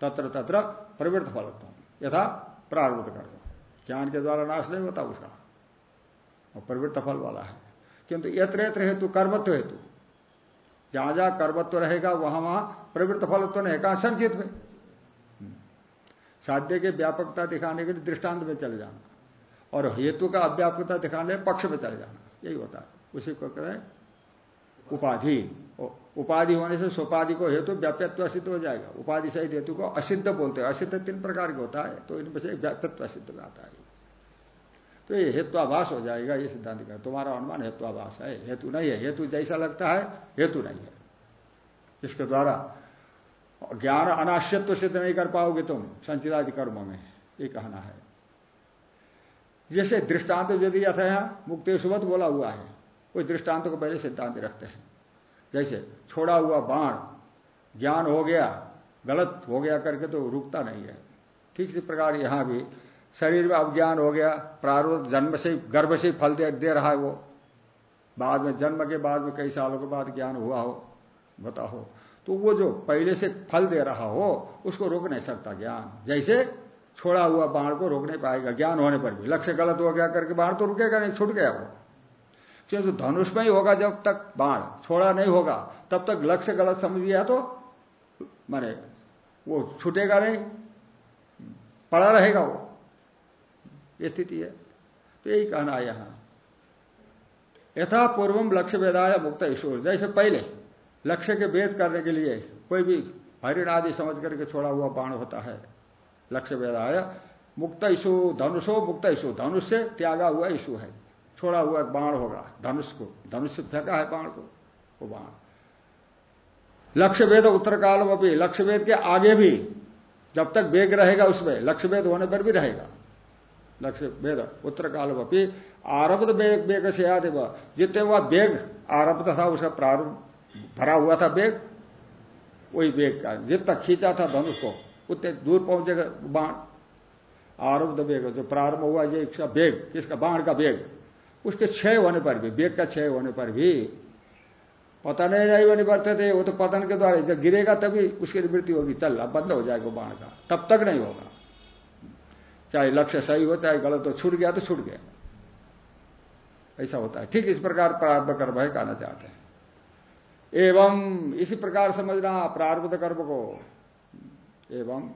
तत्र तत्र प्रवृत्त फलत्व, यथा प्रारब्ध कर्म। ज्ञान के द्वारा नाश नहीं होता उसका। और प्रवृत्त फल वाला है। किंतु यत्र यत्र हेतु, कर्मत्व हेतु। जहाँ जहाँ कर्मत्व रहेगा, वहाँ वहाँ प्रवृत्त फलत्व नहीं कहा? संचित में। साध्य के व्यापकता दिखाने के लिए दृष्टांत में चले जाना। और हेतु का अव्यापकता दिखाने पक्ष में चले जाना। यही होता है। उसी को कहते हैं उपाधि। उपाधि होने से सोपाधि को हेतु व्याप्यत्व सिद्ध हो जाएगा। उपाधि सहित हेतु को असिद्ध बोलते हैं। असिद्ध तीन प्रकार के होता है तो इनमें से व्याप्यत्व सिद्ध में आता है। तो ये हेत्वाभास हो जाएगा, ये सिद्धांत का। तुम्हारा अनुमान हेत्वाभास है। हेतु नहीं है। हेतु जैसा लगता है, हेतु नहीं है। इसके द्वारा ज्ञान अनाश्यत्व सिद्ध नहीं कर पाओगे तुम, संचिदादि कर्मों में। ये कहना है। जैसे दृष्टांत यदि यथा यहाँ मुक्तेशुवत बोला हुआ है कोई दृष्टांत को पहले सिद्धांत रखते हैं। जैसे छोड़ा हुआ बाण ज्ञान हो गया गलत हो गया करके तो रुकता नहीं है। ठीक इसी प्रकार यहाँ भी शरीर में अज्ञान हो गया प्रारूप जन्म से गर्भ से फल दे, दे रहा है वो। बाद में जन्म के बाद में कई सालों के बाद ज्ञान हुआ हो बताओ तो वो जो पहले से फल दे रहा हो उसको रोक नहीं सकता ज्ञान। जैसे छोड़ा हुआ बाण को रोक नहीं पाएगा, ज्ञान होने पर भी। लक्ष्य गलत हो गया करके बाण तो रुकेगा नहीं, छूट गया वो। क्योंकि धनुष में ही होगा जब तक बाण छोड़ा नहीं होगा, तब तक लक्ष्य गलत समझ लिया तो माने वो छूटेगा नहीं, पड़ा रहेगा वो। स्थिति है। तो यही कहना है यहाँ। यथा पूर्वम लक्ष्य वेदाय मुक्त ईश्वर जैसे पहले लक्ष्य के वेद करने के लिए कोई भी हरिण आदि समझ करके छोड़ा हुआ बाण होता है लक्ष्य वेद आया। मुक्त ईशु धनुषो, मुक्त ईशु धनुष से त्यागा हुआ ईशु है। छोड़ा हुआ बाण होगा, धनुष को, धनुष से फेंका है बाण को, वो बाण। लक्ष्य वेद उत्तर काल में भी लक्ष्य वेद के आगे भी, जब तक वेग रहेगा उसमें लक्ष्य वेद होने पर भी रहेगा। लक्ष्य वेद उत्तर काल भी, आरब्ध वेग वेग से याद है जितने हुआ वेग आरब्ध था उसका प्रारंभ, भरा हुआ था वेग, वही वेग का, जितना खींचा था धनुष को उतने दूर पहुंचेगा बाण। आरब्ध वेग जो प्रारंभ हुआ ये इसका वेग किसका बाण का वेग उसके क्षय होने पर भी वेग का क्षय होने पर भी पतन नहीं बनी बढ़ते थे वो तो पतन के द्वारा, जब गिरेगा तभी उसकी मृत्यु होगी, चल, अब बंद हो जाएगा बाण का। तब तक नहीं होगा। चाहे लक्ष्य सही हो, चाहे गलत हो, छूट गया तो छूट गया। ऐसा होता है। ठीक इस प्रकार प्रारंभ कर्म है, कहना चाहते हैं। एवं इसी प्रकार समझना प्रारब्ध कर्म को। एवं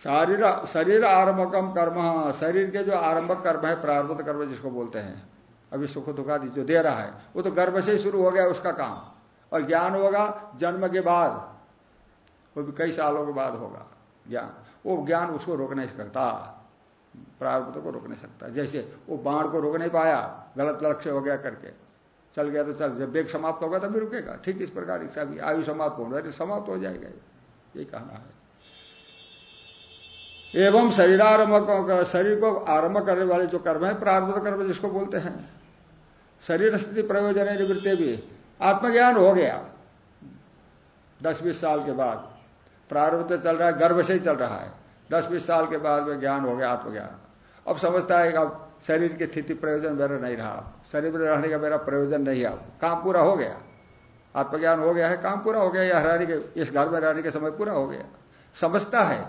शरीर शरीर आरंभकम कर्म, शरीर के जो आरंभक कर्म है प्रारंभ कर्म जिसको बोलते हैं, अभी सुख दुखादि जो दे रहा है, वो तो गर्भ से ही शुरू हो गया उसका काम, और ज्ञान होगा जन्म के बाद, वो भी कई सालों के बाद होगा, ज्ञान, वो ज्ञान उसको रोक नहीं सकता प्रारब्ध को रोक नहीं सकता, जैसे वो बाण को रोक नहीं पाया, गलत लक्ष्य हो गया करके, चल गया तो चल, जब वेग समाप्त होगा तभी रुकेगा, ठीक इस प्रकार इसका भी आयु समाप्त होगा समाप्त हो जाएगा ये कहना है। एवं शरीरारंभ शरीर को आरंभ करने वाले जो कर्म है प्रारंभ कर्म जिसको बोलते हैं, शरीर स्थिति प्रयोजन निवृत्ति भी, आत्मज्ञान हो गया। दस बीस साल के बाद प्रारब्ध चल रहा है, गर्भ से ही चल रहा है। दस बीस साल के बाद में ज्ञान हो गया, आत्मज्ञान। अब समझता है कि अब शरीर की स्थिति प्रयोजन मेरा नहीं रहा, शरीर में रहने का मेरा प्रयोजन नहीं अब, काम पूरा हो गया। आत्मज्ञान हो गया है, काम पूरा हो गया, या रहने के, इस घर में रहने के समय पूरा हो गया। समझता है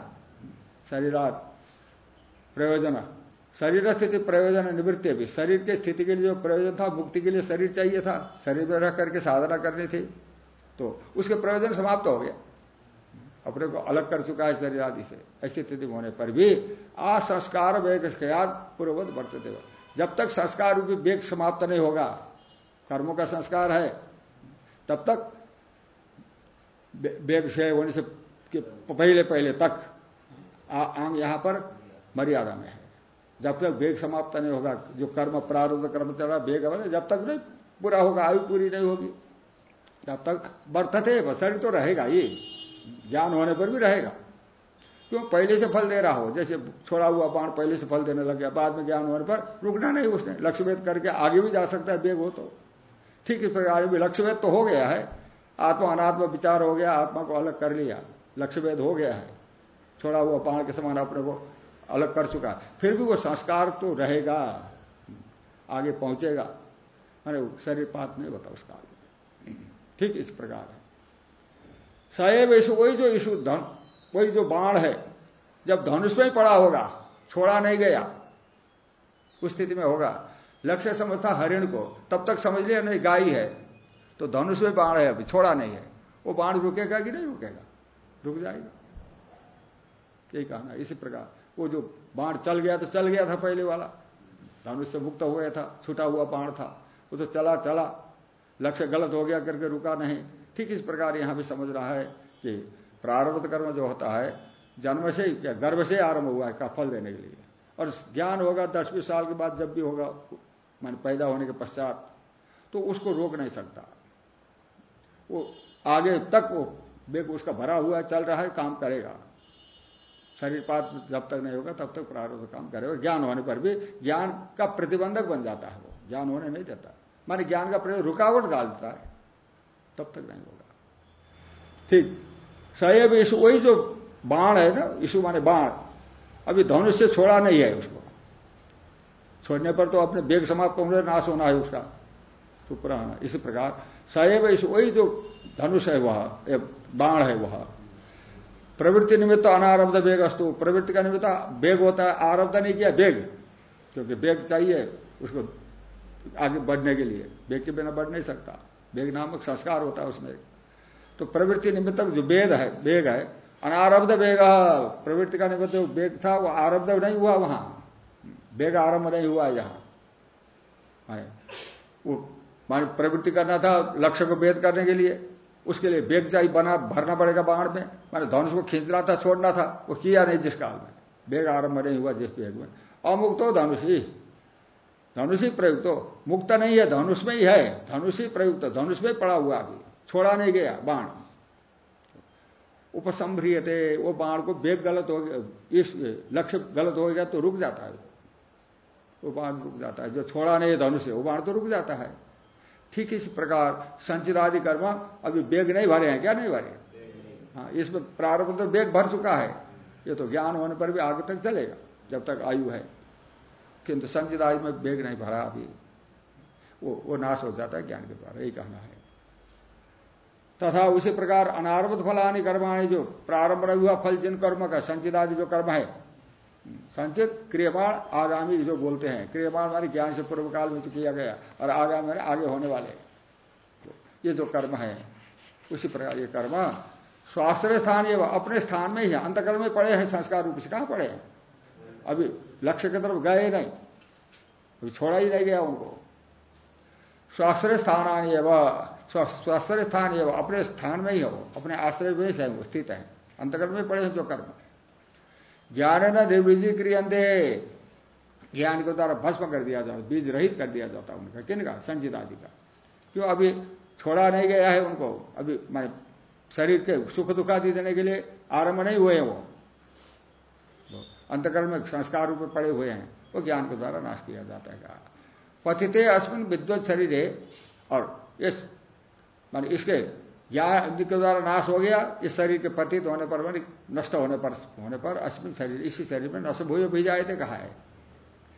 शरीरात, प्रयोजन। शरीर स्थिति प्रयोजन निवृत्ति भी। शरीर के स्थिति के लिए जो प्रयोजन था, मुक्ति के लिए शरीर चाहिए था। शरीर में रह करके साधना करनी थी तो उसके प्रयोजन समाप्त हो गया। अपने को अलग कर चुका है शरीर आदि से। ऐसी स्थिति होने पर भी असंस्कार वेग याद पूर्ववत बरतते जब तक संस्कार रूपी वेग समाप्त नहीं होगा, कर्मों का संस्कार है तब तक वेग क्षय होने से पहले पहले तक आम यहाँ पर मर्यादा में है। जब तक वेग समाप्त नहीं होगा, जो कर्म प्रारूप कर्म चल रहा वेग जब तक नहीं पूरा होगा, आयु पूरी नहीं होगी। तब तक बर्थते शरीर तो रहेगा ये ज्ञान होने पर भी रहेगा। क्यों? पहले से फल दे रहा हो, जैसे छोड़ा हुआ बाण पहले से फल देने लग गया, बाद में ज्ञान होने पर रुकना नहीं उसने लक्ष्यभेद करके आगे भी जा सकता है, वेग हो तो। ठीक इस प्रकार लक्ष्यभेद तो हो गया है। आत्मा अनात्म विचार हो गया, आत्मा को अलग कर लिया। लक्ष्यभेद हो गया है। छोड़ा हुआ बाण के समान अपने को अलग कर चुका फिर भी वो संस्कार तो रहेगा, आगे पहुंचेगा। अरे, शरीर पात नहीं होता उस काल ठीक इस प्रकार है। सैव ईशु वही जो ईशु धन, वही जो बाण है, जब धनुष में ही पड़ा होगा, छोड़ा नहीं गया, उस स्थिति में होगा। लक्ष्य समझता हरिण को, तब तक समझ लिया, नहीं, गाय है। तो धनुष में बाण है, अभी छोड़ा नहीं है। वो बाण रुकेगा कि नहीं रुकेगा? रुक जाएगा। यही कहना इसी प्रकार, वो जो बाण चल गया तो चल गया था पहले वाला। धनुष से मुक्त हो गया था, छूटा हुआ बाण था। वो तो चला चला। लक्ष्य गलत हो गया, करके रुका नहीं। ठीक इस प्रकार यहाँ भी समझ रहा है कि प्रारब्ध कर्म जो होता है, जन्म से क्या गर्भ से आरंभ हुआ है, का फल देने के लिए। और ज्ञान होगा दस बीस साल के बाद जब भी होगा मान पैदा होने के पश्चात तो उसको रोक नहीं सकता। वो आगे तक वो बेग उसका भरा हुआ चल रहा है, काम करेगा। शरीर पात जब तक नहीं होगा, तब तक प्रारब्ध काम करेगा। ज्ञान होने पर भी ज्ञान का प्रतिबंधक बन जाता है वो। ज्ञान होने नहीं देता। माने ज्ञान का रुकावट डाल देता है। तब तक नहीं होगा। ठीक। सैब वही जो बाण है ना ईशु माने बाण। अभी धनुष से छोड़ा नहीं है उसको। छोड़ने पर तो अपने बेग समाप्त होने नाश होना है उसका। तो पुराना इसी प्रकार। सैव ईशु वही जो धनुष है वह बाण है वह। प्रवृत्ति निमित्त अनारब्ध वेग अस्तु। प्रवृत्ति का निमित्त वेग होता है, आरब्ध नहीं किया वेग क्योंकि वेग चाहिए उसको आगे बढ़ने के लिए। वेग के बिना बढ़ नहीं सकता। वेग नामक संस्कार होता है उसमें। तो प्रवृत्ति निमित्त जो वेद है वेग है, अनारब्ध वेग प्रवृत्ति का निमित्त वेग था, वो आरब्ध नहीं हुआ वहाँ। वेग आरंभ नहीं हुआ यहाँ। वो, मान प्रवृत्ति करना था लक्ष्य को वेद करने के लिए, उसके लिए बेग चाहिए, बना, भरना पड़ेगा बाढ़ में। मैंने धनुष को खींचना था, छोड़ना था, वो किया नहीं जिस काल में। बेग आरंभ नहीं हुआ जिस वेग में। अमुक्त हो धनुष ही धनुष ही प्रयुक्त हो मुक्त नहीं है, धनुष में ही है। धनुष ही प्रयुक्त, धनुष में पड़ा हुआ अभी छोड़ा नहीं गया बाण। उपसंभ्रियते, वो बाण को बेग गलत हो गया, इस लक्ष्य गलत हो गया तो रुक जाता है। बाण रुक जाता है। जो छोड़ा नहीं है धनुष वो बाण तो रुक जाता है। ठीक इसी प्रकार संचित आदि कर्म अभी बेग नहीं भरे हैं, क्या नहीं भरे? हाँ इसमें प्रारंभ तो वेग भर चुका है। ये तो ज्ञान होने पर भी आगे तक चलेगा, जब तक आयु है। किंतु संचित आयु में वेग नहीं भरा अभी। वो वो नाश हो जाता है ज्ञान के द्वारा, यही कहना है। तथा उसी प्रकार अनारब्ध फलानी कर्माणी जो प्रारंभ हुआ, फल जिन कर्म का संचित आदि जो कर्म है संचित क्रियमाण आगामी जो बोलते हैं क्रियमाण मानी ज्ञान से पूर्व काल में तो किया गया, और आगामी माने आगे होने वाले। तो ये जो कर्म है, उसी प्रकार ये कर्म स्वास्थ्य स्थान ये अपने स्थान में ही, अंतकर्म में पड़े हैं, संस्कार रूप से कहाँ पड़े हैं? अभी लक्ष्य की तरफ़ गए नहीं, अभी छोड़ा ही नहीं गया उनको। स्वाश्रय स्थान स्वाश्रय स्थान एवं अपने स्थान में ही हो, अपने आश्रय में है स्थित है, अंतकर्म में पड़े हैं जो कर्म। ज्ञान न निर्बीजी क्रियंते ज्ञान के द्वारा भस्म कर दिया जाता बीज रहित कर दिया जाता उनका। किन का? संचित आदि का। क्यों? अभी छोड़ा नहीं गया है उनको। अभी माने शरीर के सुख दुख आदि देने के लिए आरंभ नहीं हुए वो। अंतकर्म में संस्कार रूप में पड़े हुए हैं। वो ज्ञान के द्वारा नाश किया जाता है। पथिते अस्मिन विद्वत शरीर। है और इस, मान इसके ज्ञान के द्वारा नाश हो गया, इस शरीर के पतित होने पर मान नष्ट होने पर होने पर, अस्मिन शरीर, इसी शरीर में नष्ट भूय भी जाए थे कहा है।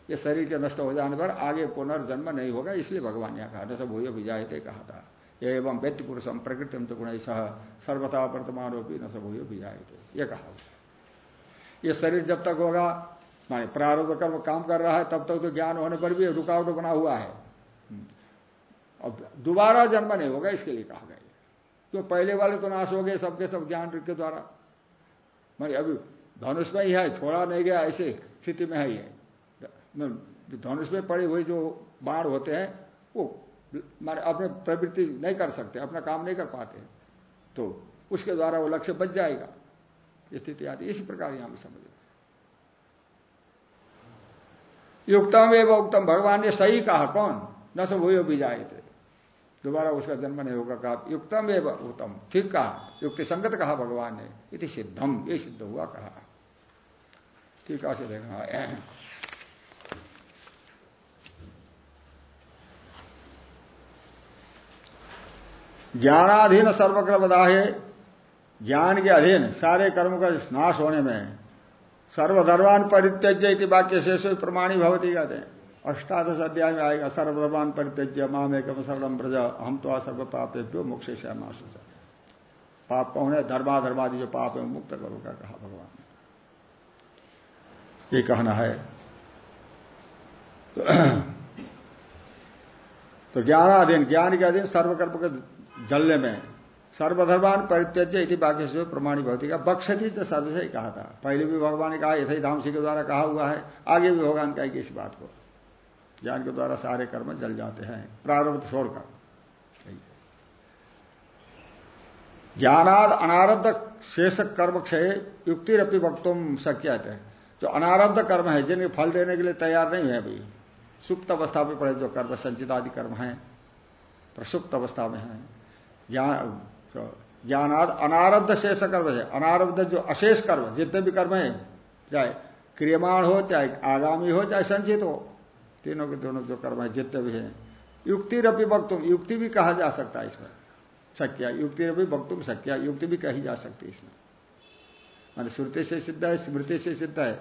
ये शरीर के नष्ट हो जाने पर आगे पुनर्जन्म नहीं होगा, इसलिए भगवान ने कहा नष्ट भूय भी जाए थे कहा था। एवं व्यक्ति पुरुषम प्रकृति तो गुण सह सर्वथा वर्तमान भी न सब भी जाए थे ये कहा ये शरीर जब तक होगा, माने प्रारब्ध कर्म काम कर रहा है, तब तक तो ज्ञान होने पर भी रुकावट बना हुआ है। अब दोबारा जन्म नहीं होगा, इसके लिए कहा गया। तो पहले वाले तो नाश हो गए, सबके सब ज्ञान के द्वारा। मानी अभी धनुष में ही है, छोड़ा नहीं गया, ऐसे स्थिति में है ही धनुष में पड़े हुए जो बाढ़ होते हैं, वो माने अपने प्रवृत्ति नहीं कर सकते, अपना काम नहीं कर पाते तो उसके द्वारा वो लक्ष्य बच जाएगा। स्थिति आती इसी प्रकार यहाँ समझ। युक्तम एवं उत्तम भगवान ने सही कहा, कौन? न सब हुए भी जाए थे। दोबारा उसका जन्म नहीं होगा, कहा, युक्तम एवं उत्तम ठीक कहा, युक्ति संगत कहा भगवान ने? इति सिद्धम, ये सिद्ध हुआ कहा। ठीक से देखना ज्ञानाधीन सर्वक्रम है ज्ञान के अधीन सारे कर्म का नाश होने में सर्वधर्मान परित्यज्य वाक्य शेष प्रमाणी भवती कहते हैं। अष्टादश अध्याय में आएगा सर्वधर्मान परित्यज्य माम एकम सर्वम प्रज हम तो सर्व पापेभ्यो मोक्ष से पाप कौन है? धर्मा धर्माधर्मादि जो पाप है मुक्त करो क्या कहा भगवान ये कहना है। तो, तो ज्ञानाधीन ज्ञान के अधीन सर्वकर्म के जलने में सर्वधर्मान परित्यज्य इति बाकी से प्रमाणी भौति का बक्षती तो सर्व से कहा था। पहले भी भगवान ने कहा यथई धामसी के द्वारा कहा हुआ है। आगे भी भगवान कहेगी इस बात को। ज्ञान के द्वारा सारे कर्म जल जाते हैं। प्रारब्ध छोड़कर। ज्ञानाद अनारब्ध शेष कर्म क्षय युक्ति युक्तिरपि वक्तुम शक्य है जो अनारब्ध कर्म है जिनके फल देने के लिए तैयार नहीं है अभी, सुप्त अवस्था में पड़े जो कर्म संचित आदि कर्म है, प्रसुप्त अवस्था में है। ज्ञान ज्ञानाद अनारब्ध शेष कर्म है, अनारब्ध जो अशेष कर्म, जितने भी कर्म है, चाहे क्रियमाण हो, चाहे आगामी हो, चाहे संचित हो तीनों के दोनों जो कर्म है, जितने भी हैं युक्ति रपि वक्तुम, युक्ति भी कहा जा सकता है इसमें। शक्या युक्ति रपि वक्तुम शक्या युक्ति भी कही जा सकती है इसमें। मान श्रुति से सिद्ध है, स्मृति से सिद्ध है,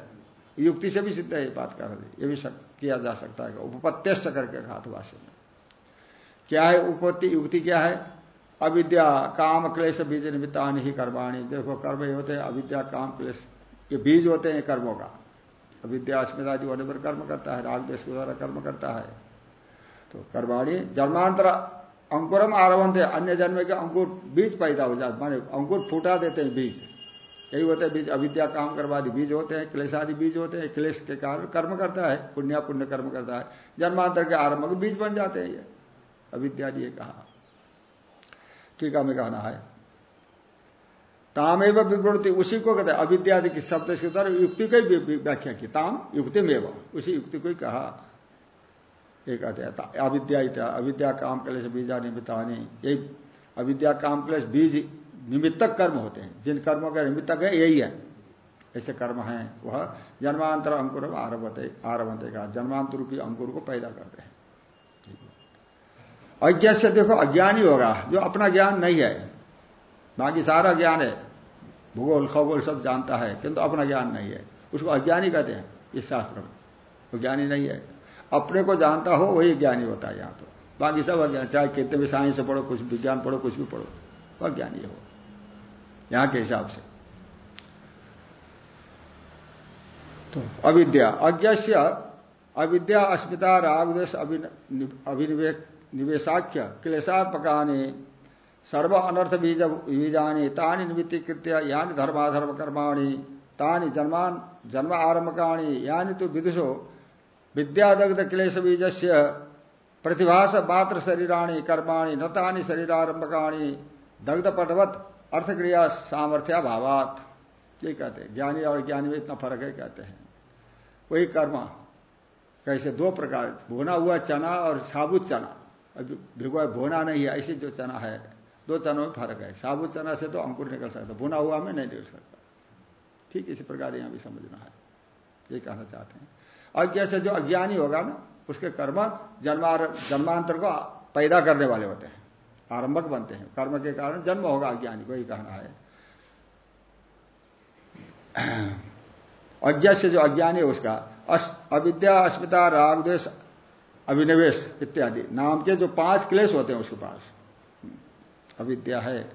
युक्ति से भी सिद्ध है ये बात कर रहे ये भी किया जा सकता है। उपपत्यस्त करके घात भाषा में। क्या है उपपत्ति, युक्ति क्या है? अविद्या, काम, क्लेश, बीज निमित्ता ही कर्माणी। देखो कर्म ही होते हैं, अविद्या, काम, क्लेश, ये बीज होते हैं कर्मों का। अविद्या अस्मितादि होने पर कर्म करता है राग देश के द्वारा कर्म करता है। तो कर्माणी जन्मांतर अंकुरम आरंभ थे अन्य जन्म के अंकुर बीज पैदा हो जाते माने अंकुर फूटा देते हैं बीज। यही होते हैं बीज, अविद्या काम करवादी बीज होते हैं, क्लेशादि बीज होते हैं, क्लेश के कारण कर्म करता है पुण्य पुण्य कर्म करता है। जन्मांतर के आरंभ बीज बन जाते हैं ये। अविद्यादि ये कहा। टीका में कहना है। तामेव विवृति उसी को कहते अविद्यादि की शब्द के द्वारा युक्ति को व्याख्या की। ताम युक्ति में उसी युक्ति को ही कहा। एक अविद्या अविद्या काम कलेश, बीजा निमित्तानी। यही अविद्या काम कलेश, बीज निमित्तक कर्म होते हैं। जिन कर्मों का निमित्तक है, यही है। ऐसे कर्म है, वह जन्मांतर अंकुर आरभते आरभते का जन्मांतर रूपी अंकुर को पैदा करते हैं। अज्ञा से देखो, अज्ञानी होगा, जो अपना ज्ञान नहीं है बाकी सारा ज्ञान है। भूगोल, खगोल सब जानता है, किंतु अपना ज्ञान नहीं है। उसको अज्ञानी कहते हैं, इस शास्त्र में। वो ज्ञानी नहीं है। अपने को जानता हो, वही ज्ञानी होता है यहाँ तो। बाकी सब अज्ञान, चाहे कितने भी साइंस से पढ़ो, कुछ विज्ञान पढ़ो, कुछ भी पढ़ो वह ज्ञानी हो यहाँ के हिसाब से। तो अविद्या अज्ञ अविद्या अस्मिता रागदेश निवेशाख्य क्लेशात्मका सर्व अनर्थ बीज बीजानी, तानी निमित्तीकृत्य यानी धर्माधर्म कर्माणी, तानी जन्मान, जन्म आरंभकाणी यानी तो विदुषो। विद्यादग्ध क्लेश बीज से प्रतिभास मात्र शरीराणी, कर्माणी, न तानी शरीरारंभकाणी दग्ध पटवत अर्थक्रिया सामर्थ्या भावात ये कहते हैं, ज्ञानी और ज्ञानी में इतना फ़र्क है, कहते हैं। वही कर्म, कैसे दो प्रकार, भुना हुआ चना और साबुत चना। अभी भिगोया भुना नहीं है, ऐसे जो चना है। दो चनों में फ़र्क है। साबुत चना से तो अंकुर निकल सकता भुना हुआ में नहीं निकल सकता। ठीक इसी प्रकार यहाँ भी समझना है। ये कहना चाहते हैं। अज्ञा से जो अज्ञानी होगा ना, उसके कर्म जन्मार, जन्मांतर को पैदा करने वाले होते हैं। आरंभक बनते हैं। कर्म के कारण जन्म होगा अज्ञानी को ही कहना है। अज्ञा से जो अज्ञानी है उसका अविद्या, अस्मिता, राग द्वेश अभिनिवेश इत्यादि, नाम के जो पाँच क्लेश होते हैं उसके पास अविद्या है।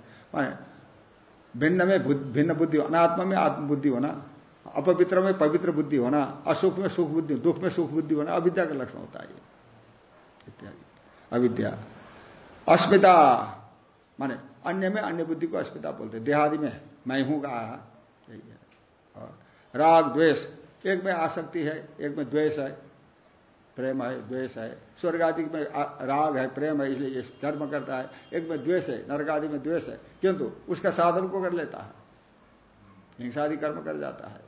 भिन्न में भिन्न बुद्धि, अनात्मा में आत्म बुद्धि होना, अपवित्र में पवित्र बुद्धि होना असुख में सुख बुद्धि, दुख में सुख बुद्धि होना, अविद्या का लक्षण होता है इत्यादि। अविद्या। अस्मिता, माने अन्य में अन्य बुद्धि को अस्मिता बोलते देहादि में मैं हूँ कहा। और राग, द्वेष, एक में आसक्ति है, एक में द्वेष है। प्रेम है, द्वेष है। स्वर्ग आदि में राग है, प्रेम है, इसलिए ये धर्म करता है। एक में द्वेष है, नरक आदि में द्वेष है। किंतु उसका साधन को कर लेता है। हिंसादि कर्म कर जाता है।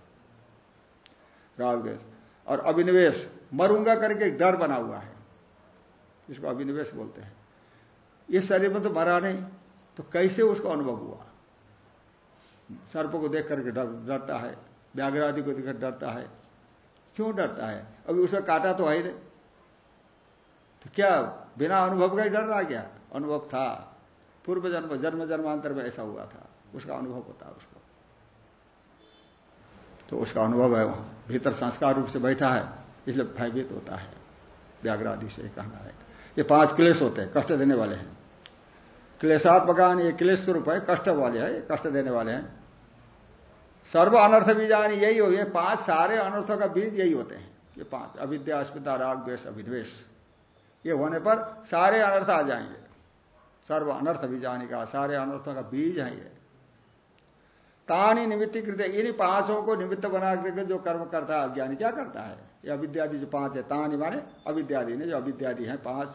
राग, द्वेष। और अभिनिवेश मरूँगा करके डर बना हुआ है। इसको अभिनिवेश बोलते हैं। इस शरीर में तो मरा नहीं तो कैसे उसको अनुभव हुआ? सर्प को देख करके डरता है। व्याघ्र आदि को देखकर डरता है। क्यों डरता है? अभी उसे काटा तो है तो क्या बिना अनुभव का ही डर रहा क्या? अनुभव था। पूर्व जन्म जन्म जन्मांतर में ऐसा हुआ था। उसका अनुभव होता है उसको। तो उसका अनुभव है भीतर संस्कार रूप से बैठा है, इसलिए भयभीत होता है। व्याघ्र आदि से कहना है। ये पाँच क्लेश होते हैं, कष्ट देने वाले हैं। क्लेशात्मकान ये क्लेश स्वरूप है, कष्ट वाले हैं कष्ट देने वाले हैं। सर्व अनर्थ बीजानी यही हो, ये पाँच सारे अनर्थों का बीज यही होते हैं। ये पाँच, अविद्या, अस्मिता, राग द्वेश अभिद्वेश ये होने पर सारे अनर्थ आ जाएँगे। सर्व अनर्थ बीजानी का, सारे अनर्थों का बीज है ये। तानी निमित्तीकृत इन पाँचों को निमित्त बना करके जो कर्म करता है, अज्ञानी क्या करता है? ये अविद्यादि जो पाँच है, तानी माने अविद्यादि ने जो अविद्यादि है, पाँच।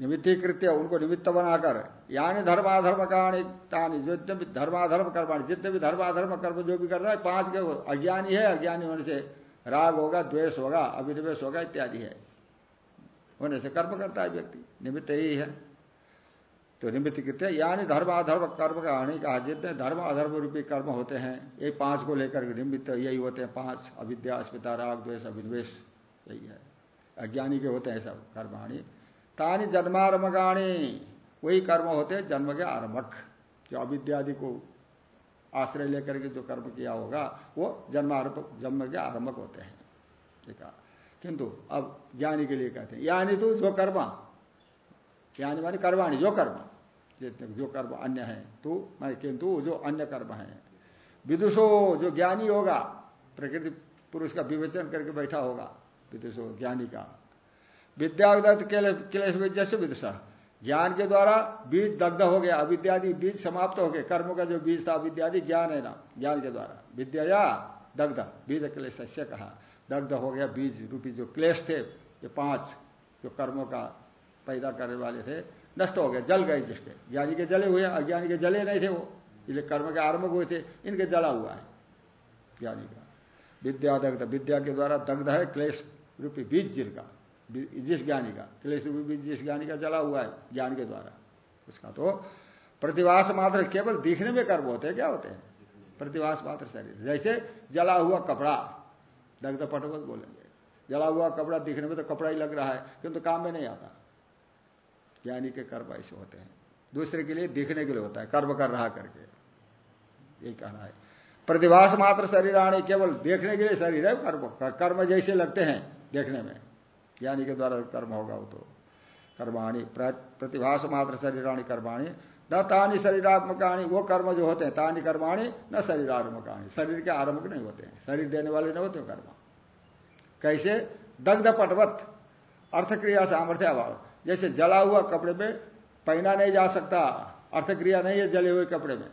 निमित्तीकृत्य, उनको निमित्त बनाकर, यानी धर्माधर्म कारण तानी जितने भी धर्माधर्म कर्माणी जितने भी धर्माधर्म कर्म जो भी करता है, पाँच के अज्ञानी है, अज्ञानी होने से राग होगा, द्वेष होगा अभिनिवेश होगा, इत्यादि है। होने से कर्म करता है व्यक्ति, निमित्त ही है। तो निमित्त कृत्य यानी धर्माधर्म कर्म का हानि कहा जितने धर्म अधर्म रूपी कर्म होते हैं, ये पाँच को लेकर निमित्त यही होते हैं, पाँच, अविद्या, अस्मिता, राग, द्वेष अभिनिवेश यही है। अज्ञानी के होते हैं सब कर्म हानि तानी जन्मारंभकाणी वही कर्म होते हैं जन्म के आरंभक। जो अविद्यादि को आश्रय लेकर के जो कर्म किया होगा, वो जन्मारंभ, जन्म के आरंभक होते हैं। ठीक है किंतु अब ज्ञानी के लिए कहते हैं यानी तो जो कर्म यानी मानी कर्माणी, जो कर्म, जितने जो कर्म अन्य है तो मैं किंतु जो अन्य कर्म है। विदुषो, जो ज्ञानी होगा, प्रकृति पुरुष का विवेचन करके बैठा होगा, विदुषो, ज्ञानी का। विद्यादत्त क्लेश बीज से विदुषा ज्ञान के द्वारा बीज दग्ध हो गया, अविद्यादि बीज समाप्त हो गए, कर्म का जो बीज था, अविद्यादि ज्ञान है ना, ज्ञान के द्वारा। विद्या या दग्ध, बीज क्लेश से कहा। दग्ध हो गया, बीज रूपी जो क्लेश थे, ये पाँच जो कर्मों का पैदा करने वाले थे, नष्ट हो गए जल गए जिसके। ज्ञानी के जले हुए, अज्ञानी के जले नहीं थे वो, इसलिए कर्म के आरंभ हुए थे, इनके जला हुआ है, ज्ञानी का। विद्या दग्ध विद्या के द्वारा दग्ध है, क्लेश रूपी बीज जिनका। जिस ज्ञानी का क्लेश रूपी जिस ज्ञानी का जला हुआ है, ज्ञान के द्वारा। उसका तो प्रतिवास मात्र केवल दिखने में कर्म होते हैं, क्या होते हैं? प्रतिवास मात्र शरीर। जैसे जला हुआ कपड़ा दग्ध पटवत बोलेंगे। जला हुआ कपड़ा दिखने में तो कपड़ा ही लग रहा है, किंतु तो काम में नहीं आता। ज्ञानी के कर्म ऐसे होते हैं। दूसरे के लिए दिखने के लिए होता है, कर्म कर रहा करके। यही कहना है। प्रतिभास मात्र शरीर आने केवल देखने के लिए शरीर है, कर्म। कर्म जैसे लगते हैं देखने में। ज्ञानी के द्वारा कर्म होगा वो तो। कर्माणी प्रतिभास मात्र शरीराणी कर्माणी, न तानी शरीरात्मकाणी, वो कर्म जो होते हैं, तानी कर्माणी, न शरीरात्मकाणी। शरीर के आरंभ नहीं होते हैं। शरीर देने वाले नहीं होते कर्म। कैसे? दग्ध पटवत, अर्थक्रिया सामर्थ्य अभाव। जैसे जला हुआ कपड़े में पहना नहीं जा सकता, अर्थक्रिया नहीं है जले हुए कपड़े में।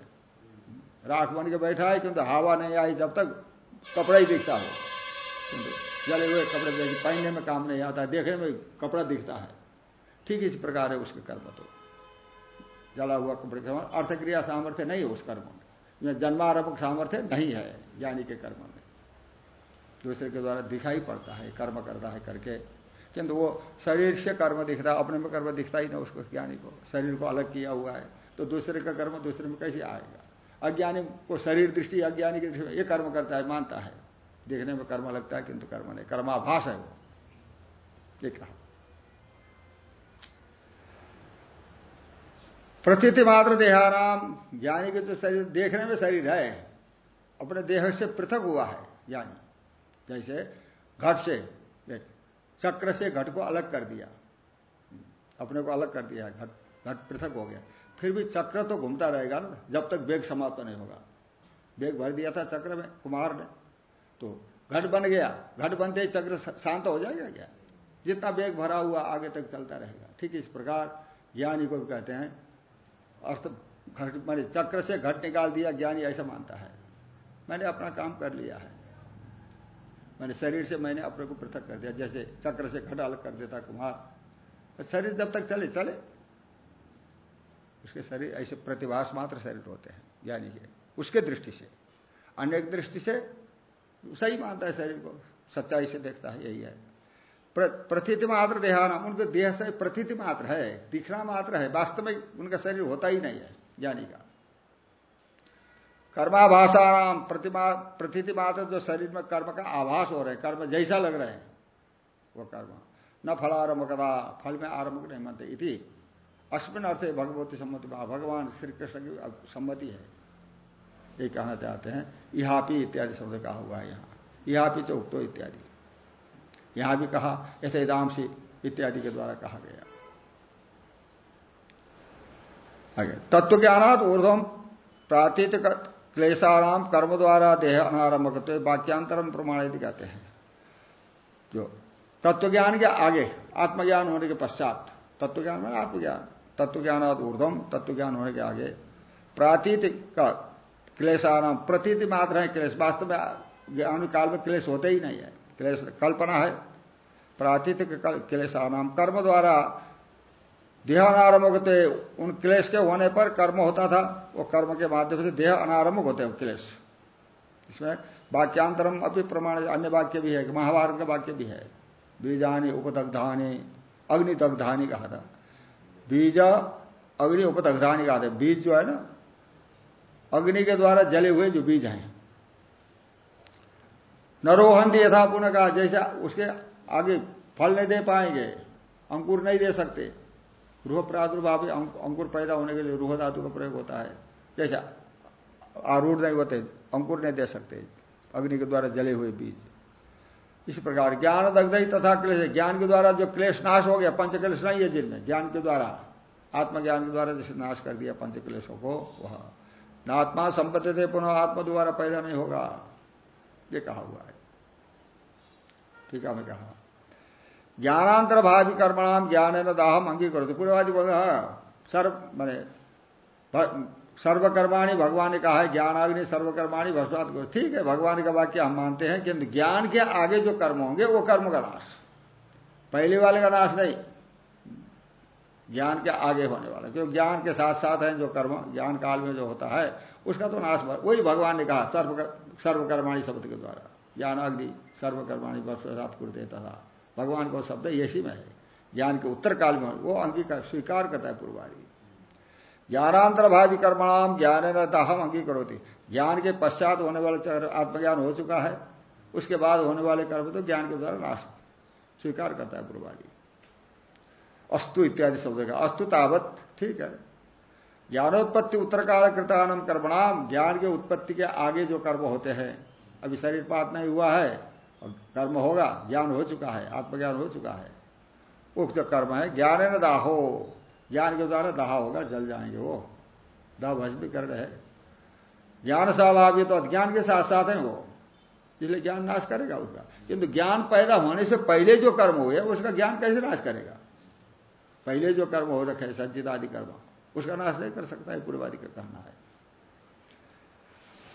राख बन के बैठा है, किंतु हवा नहीं आई जब तक कपड़ा ही दिखता हो। जले हुए कपड़े पहनने में काम नहीं आता देखने में कपड़ा दिखता है। ठीक इस प्रकार है उसके कर्म तो। जला हुआ कपड़े के अर्थक्रिया सामर्थ्य नहीं है उस कर्म में। जन्मारंभ सामर्थ्य नहीं है ज्ञानी के कर्म में। दूसरे के द्वारा दिखाई पड़ता है, कर्म करता है करके। किंतु वो शरीर से कर्म दिखता है अपने में कर्म दिखता ही नहीं उसको ज्ञानी को। शरीर को अलग किया हुआ है तो दूसरे का कर्म दूसरे में कैसे आएगा? अज्ञानी को शरीर दृष्टि, अज्ञानी की दृष्टि ये कर्म करता है, मानता है। देखने में कर्म लगता है, किंतु कर्म नहीं। कर्माभास है वो। ये कहा। प्रतीति मात्र देहाराम ज्ञानी के तो शरीर, देखने में शरीर है, अपने देह से पृथक हुआ है, ज्ञानी। जैसे घट से चक्र से घट को अलग कर दिया। अपने को अलग कर दिया घट घट पृथक हो गया। फिर भी चक्र तो घूमता रहेगा ना, जब तक वेग समाप्त नहीं होगा। वेग भर दिया था चक्र में, कुमार ने। तो घट बन गया। घट बनते ही चक्र शांत हो जाएगा क्या? जितना वेग भरा हुआ आगे तक चलता रहेगा। ठीक इस प्रकार ज्ञानी को भी कहते हैं अर्थ घट मैंने चक्र से घट निकाल दिया, ज्ञानी ऐसा मानता है। मैंने अपना काम कर लिया है। मैंने शरीर से मैंने अपने को पृथक कर दिया, जैसे चक्र से घट अलग कर देता कुमार तो शरीर जब तक चले चले। उसके शरीर, ऐसे प्रतिभास मात्र शरीर होते हैं, ज्ञानी के, उसके दृष्टि से। अन्य दृष्टि से सही मानता है शरीर को। सच्चाई से देखता है, यही है। प्रतीति मात्र देहानाम, उनके देह से प्रतीति मात्र है, दिखना मात्र है। वास्तव में उनका शरीर होता ही नहीं है, ज्ञानी का। कर्माभाषा नाम प्रतिमा, प्रतीति मात्र जो शरीर में कर्म का आभास हो रहे हैं, कर्म जैसा लग रहे हैं, वो कर्म। न फलारंभ कदा फल में आरंभ नहीं मानते। इति। अश्विन अर्थ भगवती सम्मति भगवान श्री कृष्ण की सम्मति है। ये कहना चाहते हैं। इहापी इत्यादि शब्द कहा हुआ है यहाँ। इहापी चौकतो इत्यादि। यहाँ भी कहा यथेदांशी इत्यादि के द्वारा कहा गया। आगे तत्व ज्ञानात ऊर्धम प्रातीत क्लेशाराम कर्म द्वारा देह अनारंभ करते वाक्यांतरम प्रमाण कहते हैं। जो तत्व ज्ञान के आगे, आत्मज्ञान होने के पश्चात तत्व ज्ञान में आत्मज्ञान। तत्व ज्ञान ऊर्धम तत्व ज्ञान होने के आगे प्रातीत का क्लेशाराम प्रतीति मात्र है क्लेश। वास्तव में ज्ञान काल में क्लेश होते ही नहीं है। क्लेश कल्पना है। प्रातीत क्लेशानाम कर्म द्वारा देह अनारंभ होते, उन क्लेश के होने पर कर्म होता था। वो कर्म के माध्यम से देह अनारंभ होते हैं क्लेश। इसमें वाक्यांतरम अभी प्रमाण अन्य वाक्य भी है। महाभारत का वाक्य भी है। बीजानी उपदग्धानी अग्निदग्धानी कहा था। बीज, अग्नि उपदग्धानी कहा था। बीज जो है ना अग्नि के द्वारा जले हुए जो बीज हैं। नरोहन दिए था पुनः कहा, जैसा उसके आगे फल नहीं दे पाएँगे, अंकुर नहीं दे सकते। रूह प्रादुर्भाव अंकुर पैदा होने के लिए रूह धातु का प्रयोग होता है। जैसा आरूढ़ नहीं होते, अंकुर नहीं दे सकते, अग्नि के द्वारा जले हुए बीज। इस प्रकार ज्ञान दग्धई तथा क्लेश, ज्ञान के द्वारा जो क्लेश नाश हो गया पंच क्लेश नहीं है जिनमें, ज्ञान के द्वारा, आत्मज्ञान के द्वारा जैसे नाश कर दिया पंच क्लेशों को, वह न आत्मा संपत्ति थे, पुनः आत्मा द्वारा पैदा नहीं होगा। ये कहा हुआ है। ठीक है मैं कहा। ज्ञानांतर भावी कर्मणाम, ज्ञान है न दाहम अंगीकृत पूर्वादि बोले हाँ सर्व, मैंने सर्वकर्माणी भगवान ने कहा है, ज्ञानाग्नि सर्वकर्माणी भस्वात करो ठीक है, भगवान का वाक्य हम मानते हैं किंतु ज्ञान के आगे जो कर्म होंगे, वो कर्म का नाश। पहले वाले का नाश नहीं। ज्ञान के आगे होने वाला क्योंकि ज्ञान के साथ साथ है जो कर्म, ज्ञान काल में जो होता है, उसका तो नाश वही भगवान ने कहा, सर्व सर्वकर्माणी शब्द के द्वारा। ज्ञान अग्नि, सर्वकर्माणी वर्षात कुरते तथा। भगवान को शब्द यही में है। ज्ञान के उत्तर काल में वो अंगीकार, स्वीकार करता है पूर्वारी। ज्ञानांतर भावी कर्मणाम ज्ञान दाहम अंगीकरोती। ज्ञान के पश्चात होने वाले आत्मज्ञान हो चुका है। उसके बाद होने वाले कर्म तो ज्ञान के द्वारा नाश स्वीकार करता है पूर्वारी। अस्तु इत्यादि शब्द का। अस्तु तावत, ठीक है। ज्ञानोत्पत्ति उत्तर काल कृतानम कर्मणाम ज्ञान के उत्पत्ति के आगे जो कर्म होते हैं, अभी शरीर पात नहीं हुआ है और कर्म होगा, ज्ञान हो चुका है, आत्मज्ञान हो चुका है। उक्त कर्म है, ज्ञान न दाहो, ज्ञान के द्वारा दाह होगा, जल जाएँगे वो। दाह भस्मीकरण है। ज्ञान स्वाभाविक तो अज्ञान के साथ साथ है वो। इसलिए ज्ञान नाश करेगा उसका किंतु ज्ञान पैदा होने से पहले जो कर्म हुए, उसका ज्ञान कैसे नाश करेगा? पहले जो कर्म हो रखे संचित आदि कर्म, उसका नाश नहीं कर सकता है पूर्वादि का कहना है।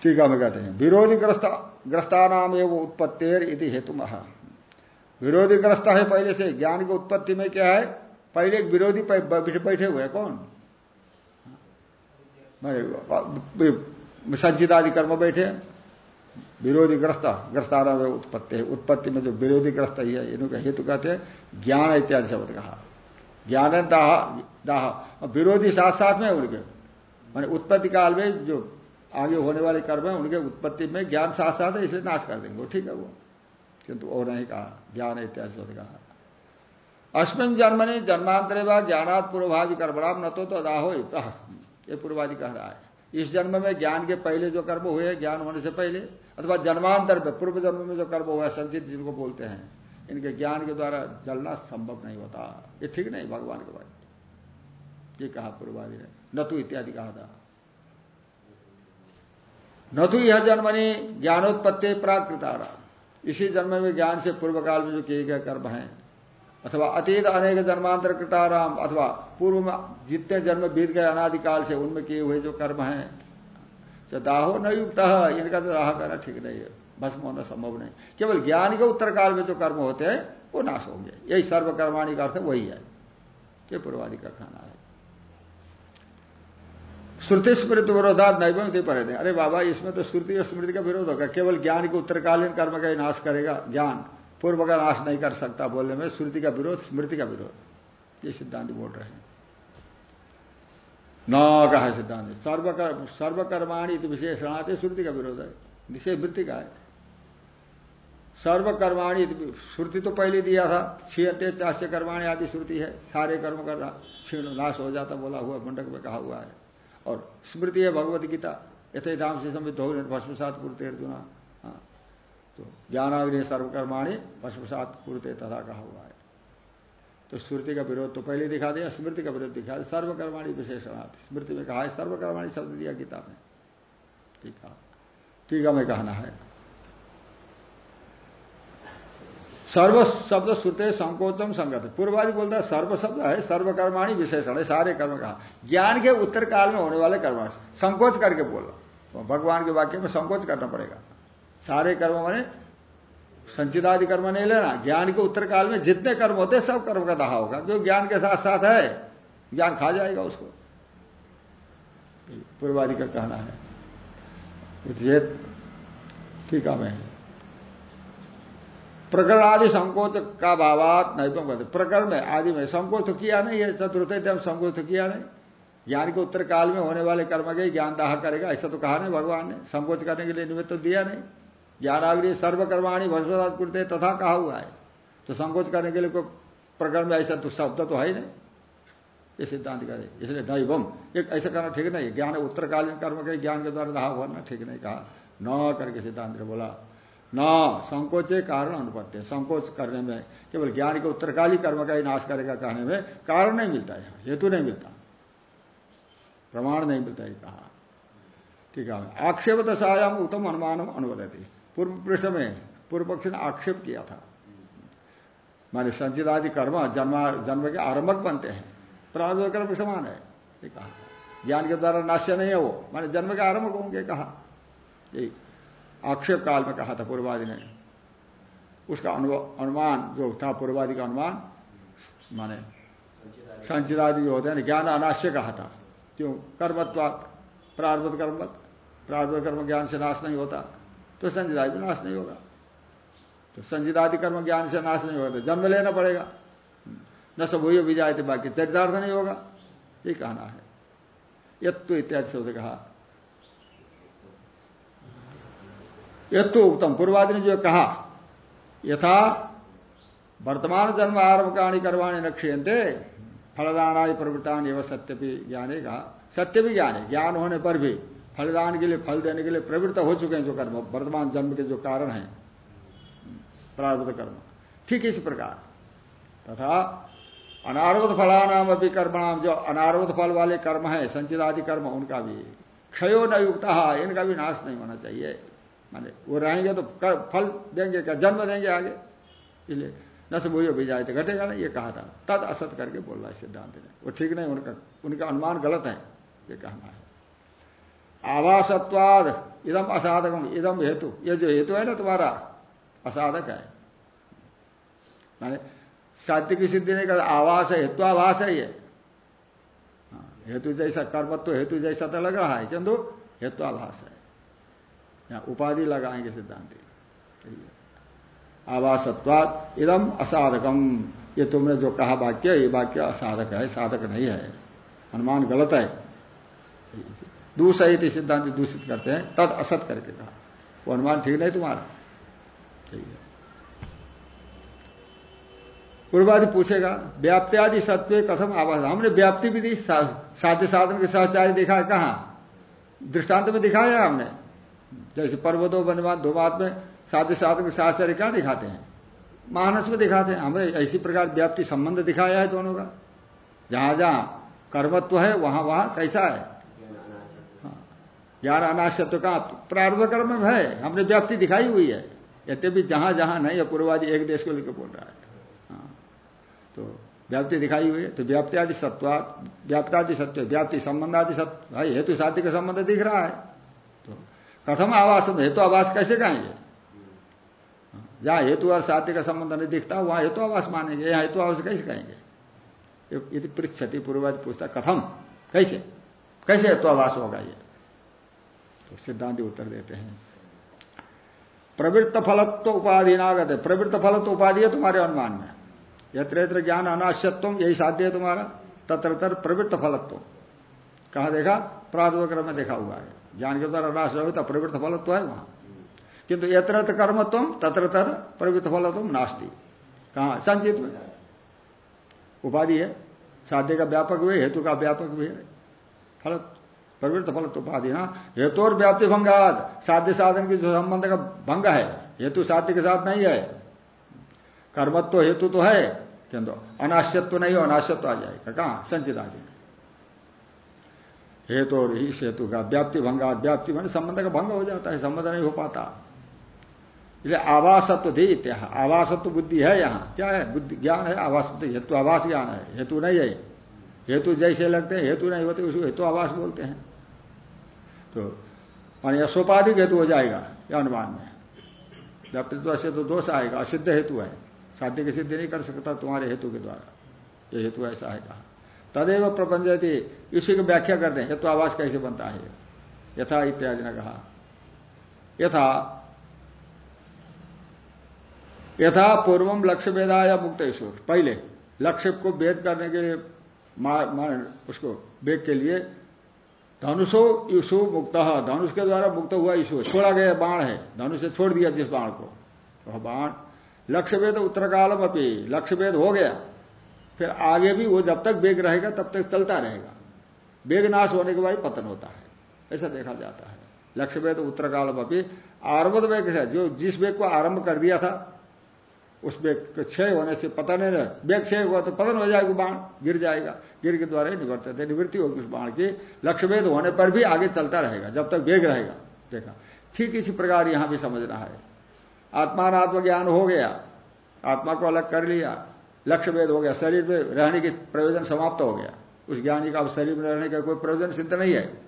ठीक है कहते हैं विरोधी ग्रस्त ग्रस्ता नाम एवं उत्पत्तिर इति हेतु महा विरोधी ग्रस्त है पहले से, ज्ञान की उत्पत्ति में क्या है? पहले एक विरोधी बैठे हुए कौन? संचित आदि कर्म बैठे विरोधी ग्रस्त ग्रस्तारा में उत्पत्ति है उत्पत्ति में जो विरोधी ग्रस्त ही है इनका हेतु कहते हैं, ज्ञान इत्यादि शब्द कहा। ज्ञान दाह। दाह विरोधी साथ साथ में उनके। माने उत्पत्ति काल में जो आगे होने वाले कर्म है उनके उत्पत्ति में ज्ञान साथ साथ है इसलिए नाश कर देंगे। ठीक है वो। किंतु और नहीं कहा। ज्ञान इत्यादि शब्द कहा। अश्विन जन्मनि जन्मांतरे व ज्ञानात् पूर्वभावी कर्मणाम न तो, तो अदाहो ये पूर्वादि कह रहा है। इस जन्म में ज्ञान के पहले जो कर्म हुए ज्ञान होने से पहले अथवा जन्मांतर में पूर्व जन्म में जो कर्म हुआ संचित जिनको बोलते हैं इनके ज्ञान के द्वारा जलना संभव नहीं होता। ये ठीक नहीं, भगवान के बारे ये कहा पूर्वादि ने, न तो इत्यादि कहा था। न तो यह जन्म जन्मनी, ज्ञानोत्पत्ति प्राकृतारा। इसी जन्म में ज्ञान से पूर्व काल में जो किए गए कर्म हैं, अथवा अतीत अनेक जन्मांतर कृताराम अथवा पूर्व में जितने जन्म बीत गए अनादिकाल से, उनमें किए हुए जो कर्म हैं, जो दाहो न युक्त, इनका तो दाह करना ठीक नहीं है। भस्म होना संभव नहीं। केवल ज्ञान के उत्तर काल में जो कर्म होते हैं, वो नाश होंगे यही सर्वकर्माणी का अर्थ वही है। ये पूर्वादि का खाना है। श्रुति स्मृति विरोधात नैवम पढ़े थे अरे बाबा, इसमें तो श्रुति और स्मृति का विरोध होगा। केवल ज्ञान के उत्तरकालीन कर्म का ही नाश करेगा। ज्ञान, पूर्व का नाश नहीं कर सकता बोलने में श्रुति का विरोध, स्मृति का विरोध। ये सिद्धांत बोल रहे हैं। न कहा सिद्धांत। सर्वकर्म, सर्वकर्माणी विशेषणाते श्रुति का विरोध है। निषेध वृत्ति का है। सर्वकर्माणी, श्रुति तो पहले दिया था छियते चाष्य कर्माणी आदि श्रुति है, सारे कर्म कर रहा, क्षीण नाश हो जाता, बोला हुआ, मंडक में कहा हुआ है। और स्मृति है भगवत गीता यथे धाम से समित हो, भस्मसात पूर्ति अर्जुना। हाँ तो ज्ञानाग्नि सर्वकर्माणी, भस्मसात पूर्ते तथा कहा हुआ है। तो स्मृति का विरोध तो पहले दिखा दिया, स्मृति का विरोध दिखा दिया, सर्वकर्माणी विशेषणार्थ स्मृति में कहा है, सर्वकर्माणी शब्द दिया गीता में। ठीक है टीका में कहना है। सर्व शब्द श्रुते संकोचम संगत। पूर्वादि बोलता है सर्व शब्द है, सर्वकर्माणी विशेषण है, सारे कर्म कहा ज्ञान के उत्तर काल में होने वाले कर्म, संकोच करके बोला। तो भगवान के वाक्य में संकोच करना पड़ेगा। सारे कर्म मैंने संचितादि कर्म नहीं लेना। ज्ञान के उत्तर काल में जितने कर्म होते सब कर्म का दहा होगा। जो ज्ञान के साथ साथ है, ज्ञान खा जाएगा उसको। पूर्वादि का कहना है। ठीक है प्रकरण आदि संकोच का भावात नहीं कहते प्रकरण में, आदि में संकोच तो किया नहीं है चतुर्थ हम संकोच तो किया नहीं। ज्ञान के उत्तर काल में होने वाले कर्म के ज्ञान दाह करेगा, ऐसा तो कहा नहीं भगवान ने। संकोच करने के लिए निमित्त तो दिया नहीं। ज्ञानाग्री सर्वकर्माणी भस्वदात कुरते तथा कहा हुआ है। तो संकोच करने के लिए कोई प्रकरण में ऐसा तो शब्द तो है ही नहीं। ये सिद्धांत करे इसलिए दैवम एक ऐसा करना ठीक नहीं ज्ञान उत्तरकालीन कर्म के ज्ञान के द्वारा दाह होना ठीक नहीं कहा। न करके सिद्धांत ने बोला न, संकोचे कारण अनुपत्य संकोच करने में केवल ज्ञान के उत्तरकाली कर्म का ही नाश करेगा कहने में कारण नहीं मिलता है हेतु नहीं मिलता। प्रमाण नहीं मिलता है कहा। ठीक है, आक्षेप दशायाम उत्तम अनुमानम अनुवदती। पूर्व पृष्ठ में पूर्व पक्ष ने आक्षेप किया था। माने संचित आदि कर्म जन्म जन्म के आरंभक बनते हैं प्रारंभ कर्म समान है, ये कहा। ज्ञान के द्वारा नाश्य नहीं है वो, माने जन्म के आरंभक होंगे कहा। यही। आक्षेप काल में कहा था पूर्वादि ने। उसका अनुमान जो था पूर्वादि का अनुमान, माने संचिदादि जो होते हैं ज्ञान अनाश्य कहा था। क्यों? कर्मत्वात, प्रारब्ध कर्मत प्रारब्ध कर्म ज्ञान से नाश नहीं होता तो संचिदादि नाश नहीं होगा। तो संचिदादि कर्म ज्ञान से नाश नहीं होगा तो जन्म लेना पड़ेगा। न सब हुई भी थे बाकी, चरितार्थ नहीं होगा। ये कहना है। यत्तु इत्यादि शब्द कहा। यत्तु उत्तम पूर्वादि ने जो कहा, यथा वर्तमान जन्म आरंभ कहानी करवाणी नक्षयते फलदाना प्रवृत्तान एवं सत्य भी ज्ञाने कहा। सत्य भी ज्ञान है ज्ञान होने पर भी फलदान के लिए, फल देने के लिए प्रवृत्त हो चुके हैं जो कर्म, वर्तमान जन्म के जो कारण है, प्रारब्ध कर्म। ठीक इसी प्रकार। तथा अनारोध फलानाम अभी कर्मणाम, जो अनारोध फल वाले कर्म है संचित आदि कर्म, उनका भी क्षयो न युक्त, इनका भी नाश नहीं होना चाहिए। माने वो रहेंगे तो फल देंगे क्या जन्म देंगे आगे। इसलिए न से वही भी जाए तो घटेगा ना ये कहा था। तद असत करके बोल रहा है सिद्धांत ने। वो ठीक नहीं उनका उनका अनुमान गलत है ये कहना है। आवासत्वाद इदम असाधक इदम हेतु। ये जो हेतु है ना तुम्हारा असाधक है। माने साध्य की सिद्धि नहीं कर आवास है हेत्वाभास है ये। हाँ, हेतु जैसा कर्मत्व हेतु जैसा तो लग रहा है किंतु हेत्वाभास है। यहाँ उपाधि लगाएँगे सिद्धांति आवासत्वाद इदम असाधकम ये तुमने जो कहा वाक्य ये वाक्य असाधक है साधक नहीं है अनुमान गलत है दूसहित सिद्धांत दूषित करते हैं तद असत करके कहा वो अनुमान ठीक नहीं तुम्हारा ठीक है पूर्वादि पूछेगा व्याप्त्यादि सत्व कथम आवास हमने व्याप्ति भी दी साध्य साधन के सहचार्य दिखा है कहा दृष्टांत में दिखाया हमने जैसे पर्वतो बनवाद धोमात में साध्य साधन के सहचार्य क्या दिखाते हैं? मानस में दिखाते हैं। हमने ऐसी प्रकार व्याप्ति संबंध दिखाया है दोनों का। जहाँ जहाँ कर्मत्व है, वहाँ वहाँ कैसा है? हाँ। ज्ञान अनाशत्व का प्रारंभ कर्म है। हमने व्याप्ति दिखाई हुई है। यद्यपि जहाँ जहाँ नहीं है पूर्वादि एक देश को लेकर बोल रहा है। तो व्याप्ति दिखाई हुई है। तो व्याप्ति आदि सत्वात, व्याप्तादि सत्व, व्याप्ति संबंध आदि सत्व हेतु साध्य का संबंध दिख रहा है। तो कथम आवास हेतु आवास कैसे कहेंगे जहाँ हेतु और साध्य का संबंध नहीं दिखता, वहाँ हेतु आवास मानेंगे, यहाँ हेतु आवास कैसे कहेंगे यदि पृछति पूर्वाज पूछता, कथम? कैसे? कैसे हेतु आवास होगा ये? तो सिद्धांत उत्तर देते हैं। प्रवृत्त फलत्व उपाधि नागत है। प्रवृत्त फलत्व उपाधि है तुम्हारे अनुमान में। यत्र यत्र ज्ञान अनाश्यत्व, यही साध्य है तुम्हारा। तत्र तर प्रवृत्त फलत्व। कहा देखा? प्रारूप क्रम में देखा हुआ है। ज्ञान के द्वारा नाश हो तो प्रवृत्त फलत्व है वहाँ। किंतु यत्र कर्मत्व तत्र तर प्रवृत्त फलत्व नास्ती। कहा? संचित उपाधि है। साध्य का व्यापक भी हेतु का व्यापक भी है फल प्रवृत्त फलत्व उपाधि ना। हेतु और व्याप्ति भंगाद। साध्य साधन की जो संबंध का भंग है, हेतु साध्य के साथ नहीं है। कर्मत्व हेतु तो है, किंतु अनाश्यत्व नहीं हो अनाश्यत्व आ जाएगा। कहाँ? संचित आ जाएगा। हेतु और इस हेतु का व्याप्ति भंगा व्याप्ति मान संबंध का भंग हो जाता है, संबंध नहीं हो पाता। इसलिए आवासत्व धी आवासत्व बुद्धि है यहाँ। क्या है? बुद्धि ज्ञान है, आवासत्व हेतु आवास ज्ञान है, हेतु नहीं है। हेतु जैसे लगते हैं, हेतु नहीं होते उसको हेतु आवास बोलते हैं। तो मान यशोपाधिक हेतु हो जाएगा या अनुमान में। व्याप्तित्व से तो दोष आएगा, असिद्ध हेतु है। साध्य की सिद्धि नहीं कर सकता, तुम्हारे हेतु के द्वारा। ये हेतु ऐसा है कहा। तदेव प्रपंच इसी की व्याख्या करते हैं हेतु आवास कैसे बनता है यथा इत्यादि ने कहा। यथा यथा पूर्वम लक्ष्य वेदा या मुक्त ईश्वर पहले, लक्ष्य को वेद करने के लिए उसको वेद के लिए धनुषो ईशु मुक्त। धनुष के द्वारा मुक्त हुआ ईशु छोड़ा गया बाण है। धनुष से छोड़ दिया जिस बाण को। वह तो बाण लक्ष्य वेद उत्तरकालम अपनी लक्ष्य वेद हो गया। फिर आगे भी वो जब तक वेग रहेगा, तब तक चलता रहेगा। वेग नाश होने के बाद पतन होता है। ऐसा देखा जाता है। लक्ष्य वेद उत्तरकालम अपनी आरंभ वेग है। जो जिस वेग को आरंभ कर दिया था, उस वेग के क्षय होने से पता नहीं वेग क्षय हुआ तो पतन हो जाएगा, बाण गिर जाएगा। गिर के द्वारा ही निवर्त थे निवृत्ति होगी उस बाण की। लक्ष्य वेद होने पर भी आगे चलता रहेगा, जब तक वेग रहेगा। देखा। ठीक इसी प्रकार यहाँ भी समझना है। आत्मात्म ज्ञान हो गया। आत्मा को अलग कर लिया। लक्ष्य वेद हो गया, शरीर में रहने की प्रयोजन समाप्त हो गया। उस ज्ञानी का अब शरीर में रहने का कोई प्रयोजन सिद्ध नहीं है।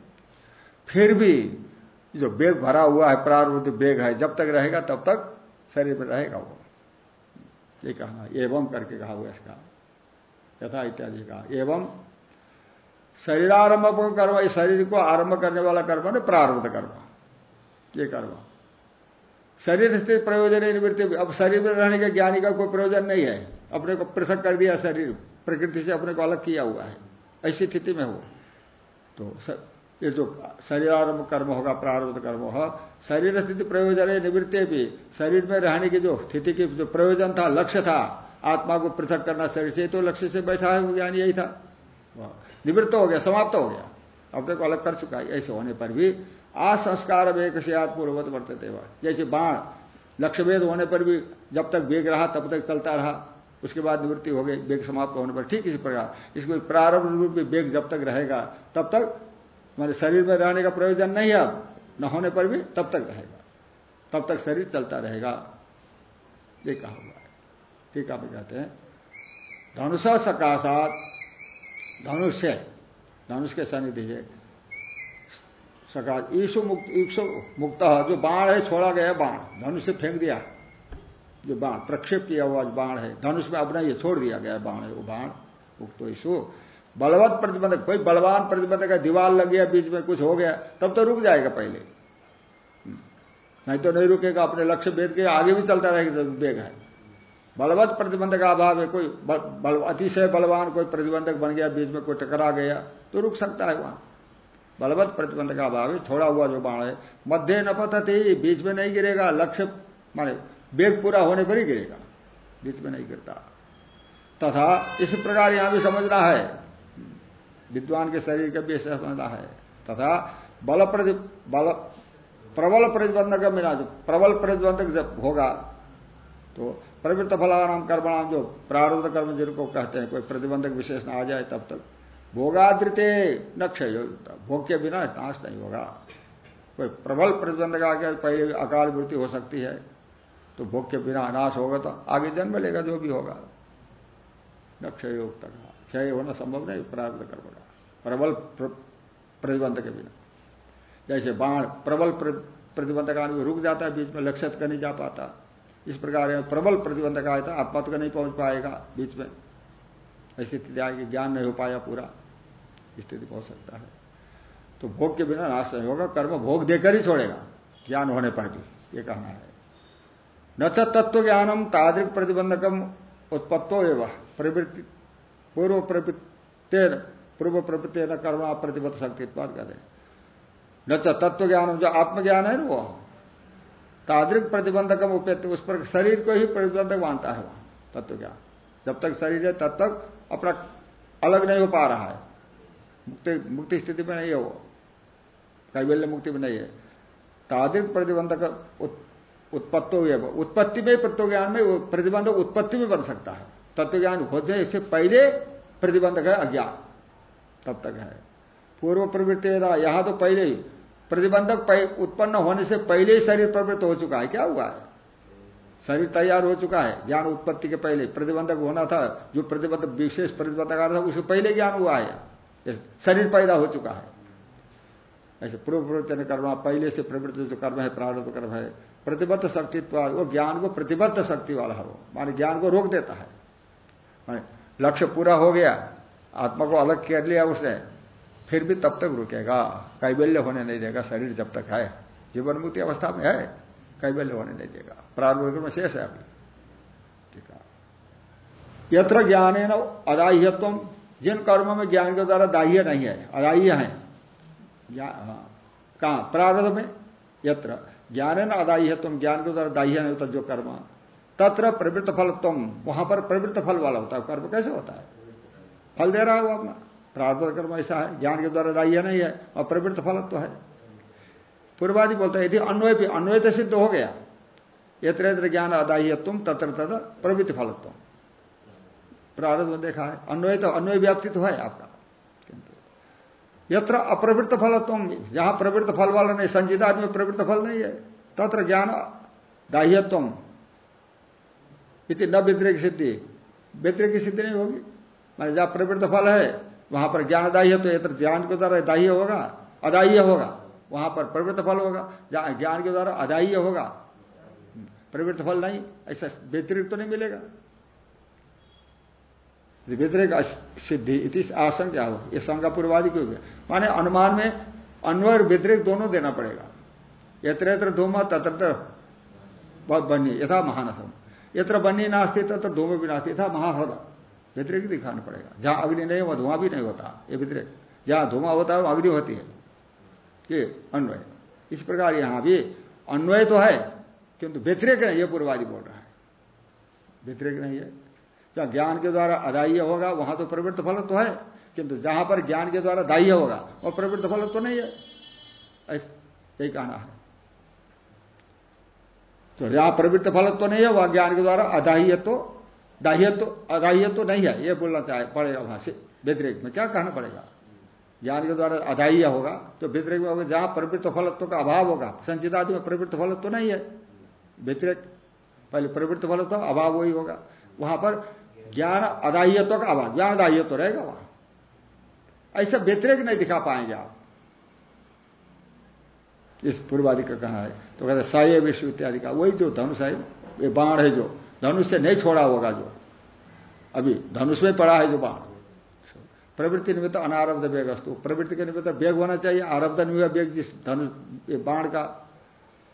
फिर भी जो बेग भरा हुआ है प्रारूद्ध बेग है, जब तक रहेगा, तब तक शरीर में रहेगा वो। ये कहा एवं करके कहा हुआ इसका। यथा इत्यादि कहा। एवं शरीरारंभ कर्म शरीर को आरंभ करने वाला कर्म है प्रारब्ध कर्म। ये कर्म। शरीर स्थित प्रयोजन निवृत्ति, अब शरीर में रहने के ज्ञानी का कोई प्रयोजन नहीं है। अपने को पृथक कर दिया शरीर, प्रकृति से अपने को अलग किया हुआ है। ऐसी स्थिति में हो। तो ये जो शरीरारंभ कर्म होगा, प्रारब्ध कर्म हो, शरीर स्थिति प्रयोजन है, निवृत्ति भी। शरीर में रहने की जो स्थिति की जो प्रयोजन था, लक्ष्य था, आत्मा को पृथक करना शरीर से तो लक्ष्य से बैठा है ज्ञान यही था। निवृत्त हो गया, समाप्त हो गया। अपने को अलग कर चुका है, ऐसे होने पर भी असंस्कार वेग से पूर्ववत वर्तते हुआ। जैसे बाण लक्ष्य वेद होने पर भी जब तक वेग रहा, तब तक चलता रहा। उसके बाद निवृत्ति हो गई वेग समाप्त होने पर ठीक इसी प्रकार। इसको प्रारंभ रूप में वेग जब तक रहेगा, तब तक मान शरीर में रहने का प्रयोजन नहीं है अब। न होने पर भी तब तक रहेगा। तब तक शरीर चलता रहेगा। ये कहा हुआ है। ठीक आप कहते हैं। धनुष सकाशात धनुष्य धनुष के सानिध्य से सकाश, ईशु मुक्त ईशु मुक्त, जो बाण है, छोड़ा गया बाण। धनुष से फेंक दिया। जो बाण प्रक्षेप किया हुआ बाण है। धनुष में अपना ये छोड़ दिया गया बाण है वो बाण मुक्त ईशु बलवत प्रतिबंधक कोई बलवान प्रतिबंधक है दीवार लग गया बीच में कुछ हो गया तब तो रुक जाएगा पहले। हम्म। नहीं तो नहीं रुकेगा अपने लक्ष्य भेद के आगे भी चलता रहेगा वेग है। बलवत प्रतिबंधक का अभाव है कोई बल, अतिशय बलवान कोई प्रतिबंधक बन गया बीच में कोई टकरा गया तो रुक सकता है वहाँ। बलवत प्रतिबंध का अभाव है छोड़ा हुआ जो बाण है मध्य न पतते बीच में नहीं गिरेगा लक्ष्य माने वेग पूरा होने पर ही गिरेगा, बीच में नहीं गिरता। तथा इस प्रकार यहाँ भी समझना है, विद्वान के शरीर का भी समझना है। तथा बल प्रति, बल, प्रबल प्रतिबंधक मिला जो प्रबल प्रतिबंधक जब होगा तो प्रवृत्त फलानाम कर्मणाम जो प्रारूध कर्म जिनको कहते हैं, कोई प्रतिबंधक विशेष ना आ जाए तब तक, भोगाद्रिते न क्षय, भोग के बिना नाश नहीं होगा। कोई प्रबल प्रतिबंधक आ गया पहले अकाल वृत्ति हो सकती है तो भोग के बिना अनाश होगा तो आगे जन्म लेगा जो भी होगा। न क्षय तक क्षय होना संभव नहीं प्रारब्ध कर्म का प्रबल प्रतिबंध के बिना। जैसे बाण प्रबल प्रतिबंधक आने रुक जाता है, बीच में लक्षित का नहीं जा पाता। इस प्रकार प्रबल प्रतिबंधक आया था आप पद का नहीं पहुँच पाएगा बीच में। ऐसी स्थिति आएगी, ज्ञान नहीं हो पाया पूरा। स्थिति पहुँच सकता है। तो भोग के बिना नाश नहीं होगा, कर्म भोग देकर ही छोड़ेगा। ज्ञान होने पर भी, ये कहना है। न तत्व ज्ञानम तादृक प्रतिबंधकम उत्पत्तो एवं। प्रवृत्ति पूर्व प्रवृत्ते पूर्व प्रवृत्ति न कर्म प्रतिबद्ध शक्ति कहते न तत्व ज्ञान जो आत्मज्ञान है वो? तादृक प्रतिबंधकम उपेत उस पर शरीर को ही प्रतिबंधक मानता है वहाँ तत्व ज्ञान जब तक शरीर है, तब तक अपना अलग नहीं हो पा रहा है। मुक्ति मुक्ति स्थिति में नहीं है वो। कैबल्य मुक्ति में नहीं है। तादिक प्रतिबंधक उत्पत्तो उत्पत्ति में तत्व ज्ञान में प्रतिबंधक उत्पत्ति में बन सकता है। तत्व ज्ञान होने से पहले प्रतिबंधक है अज्ञान। तब तक है। पूर्व प्रवृत्ति यहाँ तो पहले ही। प्रतिबंधक उत्पन्न होने से पहले ही शरीर प्रवृत्त हो चुका है। क्या हुआ है? शरीर तैयार हो चुका है। ज्ञान उत्पत्ति के पहले प्रतिबंधक होना था, जो प्रतिबंध, विशेष प्रतिबंधक आ था, उसके पहले ज्ञान हुआ है। शरीर पैदा हो चुका है। ऐसे पूर्व प्रवृत्ति ने कर्म पहले से प्रवृत्ति जो कर्म है प्रारंभ कर्म है प्रतिबद्ध शक्ति वो ज्ञान को प्रतिबद्ध शक्ति वाला है वो। माने ज्ञान को रोक देता है। माने लक्ष्य पूरा हो गया आत्मा को अलग कर लिया उसने फिर भी तब तक रुकेगा। कैबल्य होने नहीं देगा शरीर जब तक है। जीवन मुक्ति अवस्था में है कैबल्य होने नहीं देगा। प्रारंभ में शेष है अभी। ठीक है। यत्र ज्ञान है ना अदाह्यत्व जिन कर्मों में ज्ञान के द्वारा दाह्य नहीं है अदाह्य है। हाँ, कहा? प्रारंभ में? यत्र। ज्ञान है ना अदाह्यत्व ज्ञान के द्वारा दाह्य नहीं होता जो कर्म। तत्र प्रवृत्त फल तुम, वहाँ पर प्रवृत्त फल वाला होता है। कर्म कैसे होता है? फल दे रहा है वो अपना। प्रारंभ कर्म ऐसा है, ज्ञान के द्वारा दाह्य नहीं है, और प्रवृत्त फल तो है। पूर्वादि बोलता है, यदि अन्वय भी, अन्वय तो सिद्ध हो गया। यत्र यत्र ज्ञान अदाह्य तुम, तत्र तथा प्रवृत्ति फलत्व। प्रारंभ में देखा है, अन्वय तो अन्वय व्याप्ति तो है आपका। यत्र अप्रवृत्त फलत्व। जहाँ प्रवृत्त फल वाला नहीं संचिता में प्रवृत्त फल नहीं है। तत्र ज्ञान दाह्यत्व। इति न की सिद्धि। विद्रे की सिद्धि नहीं होगी। मान जहाँ प्रवृत्त फल है, वहाँ पर ज्ञान दाह्य तो यत्र ज्ञान के द्वारा दाह्य होगा, अदाह्य होगा, वहाँ पर प्रवृत्त फल होगा। जहाँ ज्ञान के द्वारा अदाह्य होगा, प्रवृत्त फल नहीं, ऐसा व्यतिरिक्त तो नहीं मिलेगा। व्यतिरिक सिद्धि, इति आशंका हो। यह शंका पूर्वादि क्यों माने अनुमान में अन्वय और व्यतिरिक दोनों देना पड़ेगा। यत्र यत्र धूम तत्र बनी यथा महानसम। यत्र बनी नास्ती, तत्र धूम भी नास्ती, यथा महाहृद। व्यतिरिक दिखाना पड़ेगा। जहाँ अग्नि नहीं, वहाँ धुआँ भी नहीं होता, ये व्यतिरिक जहाँ धुआँ होता है, वहाँ अग्नि होती है। ये अन्वय। इस प्रकार यहाँ भी अन्वय तो है, किंतु व्यतिरेक नहीं, ये पूर्वादि बोल रहा है। व्यतिरेक नहीं है। जहाँ ज्ञान के द्वारा अदाय होगा, वहाँ तो प्रवृत्त फल तो है। किंतु जहाँ पर ज्ञान के द्वारा दाह्य होगा वो प्रवृत्त फल तो नहीं है। यही कहना है। तो जहाँ प्रवृत्त फल तो नहीं है, वह ज्ञान के द्वारा अदाह्य तो दाह्य तो अदाह्य तो नहीं है। ये बोलना चाहे पड़ेगा वहाँ से, व्यतिरिक में। क्या कहना पड़ेगा? ज्ञान के द्वारा अदाह्य होगा तो व्यतिरिक में होगा। जहाँ प्रवृत्त फलत्व का अभाव होगा, संचित आदि में प्रवृत्त फलत्व नहीं है। व्यतिरिक, पहले प्रवृत्त फलत्व, अभाव वही होगा। वहाँ पर ज्ञान अदाह्यत्व का अभाव, ज्ञान अदाह्यत्व तो रहेगा वहाँ। ऐसा व्यतिरिक नहीं दिखा पाएँगे आप। इस पूर्वादि का कहना है तो कहते साय विश्व इत्यादि का, वही जो धनुष है, ये बाण है जो, धनुष से नहीं छोड़ा होगा जो। अभी धनुष में पड़ा है जो बाण। प्रवृत्ति निमित्त अनारब्ध वेग अस्तु। प्रवृत्ति के निमित्त वेग होना चाहिए, आरब्ध नहीं हुआ वेग, जिस धनुष बाण का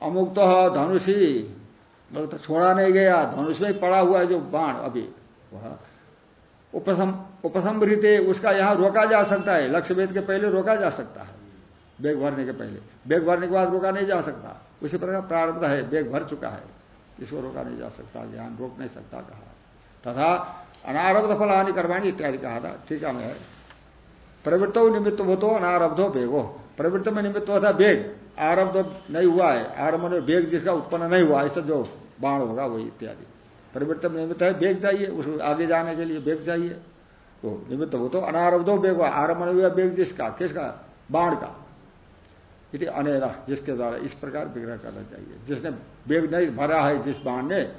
अमुक्त धनुष ही तो छोड़ा नहीं गया, धनुष में पड़ा हुआ है जो बाण अभी। वह। उपसम उपसंभृत उसका यहाँ रोका जा सकता है। लक्ष्य वेद के पहले रोका जा सकता है। बेग भरने के पहले। बेग भरने के बाद रोका नहीं जा सकता। उसी प्रकार प्रारब्ध है, बेग भर चुका है। इसको रोका नहीं जा सकता, ज्ञान रोक नहीं सकता कहा। तथा अनारब्ध फलानी करवाणी इत्यादि कहा था। ठीक है प्रवृत्तो निमित्त हो तो अनारब्धो बेगो। प्रवृत्त में निमित्त होता बेग। आरब्ध नहीं हुआ है। आरंभ में बेग जिसका उत्पन्न नहीं हुआ, ऐसा जो बाण होगा, वही इत्यादि। प्रवृत्त निमित्त है, बेग चाहिए, उस आगे जाने के लिए बेग चाहिए। तो निमित्त हो तो अनारब्धो बेग हुआ आरंभ में हुआ बेग जिसका, किसका? बाण का। यदि अनेरा जिसके द्वारा इस प्रकार विग्रह करना चाहिए। जिसने बेग नहीं भरा है, जिस बाण ने,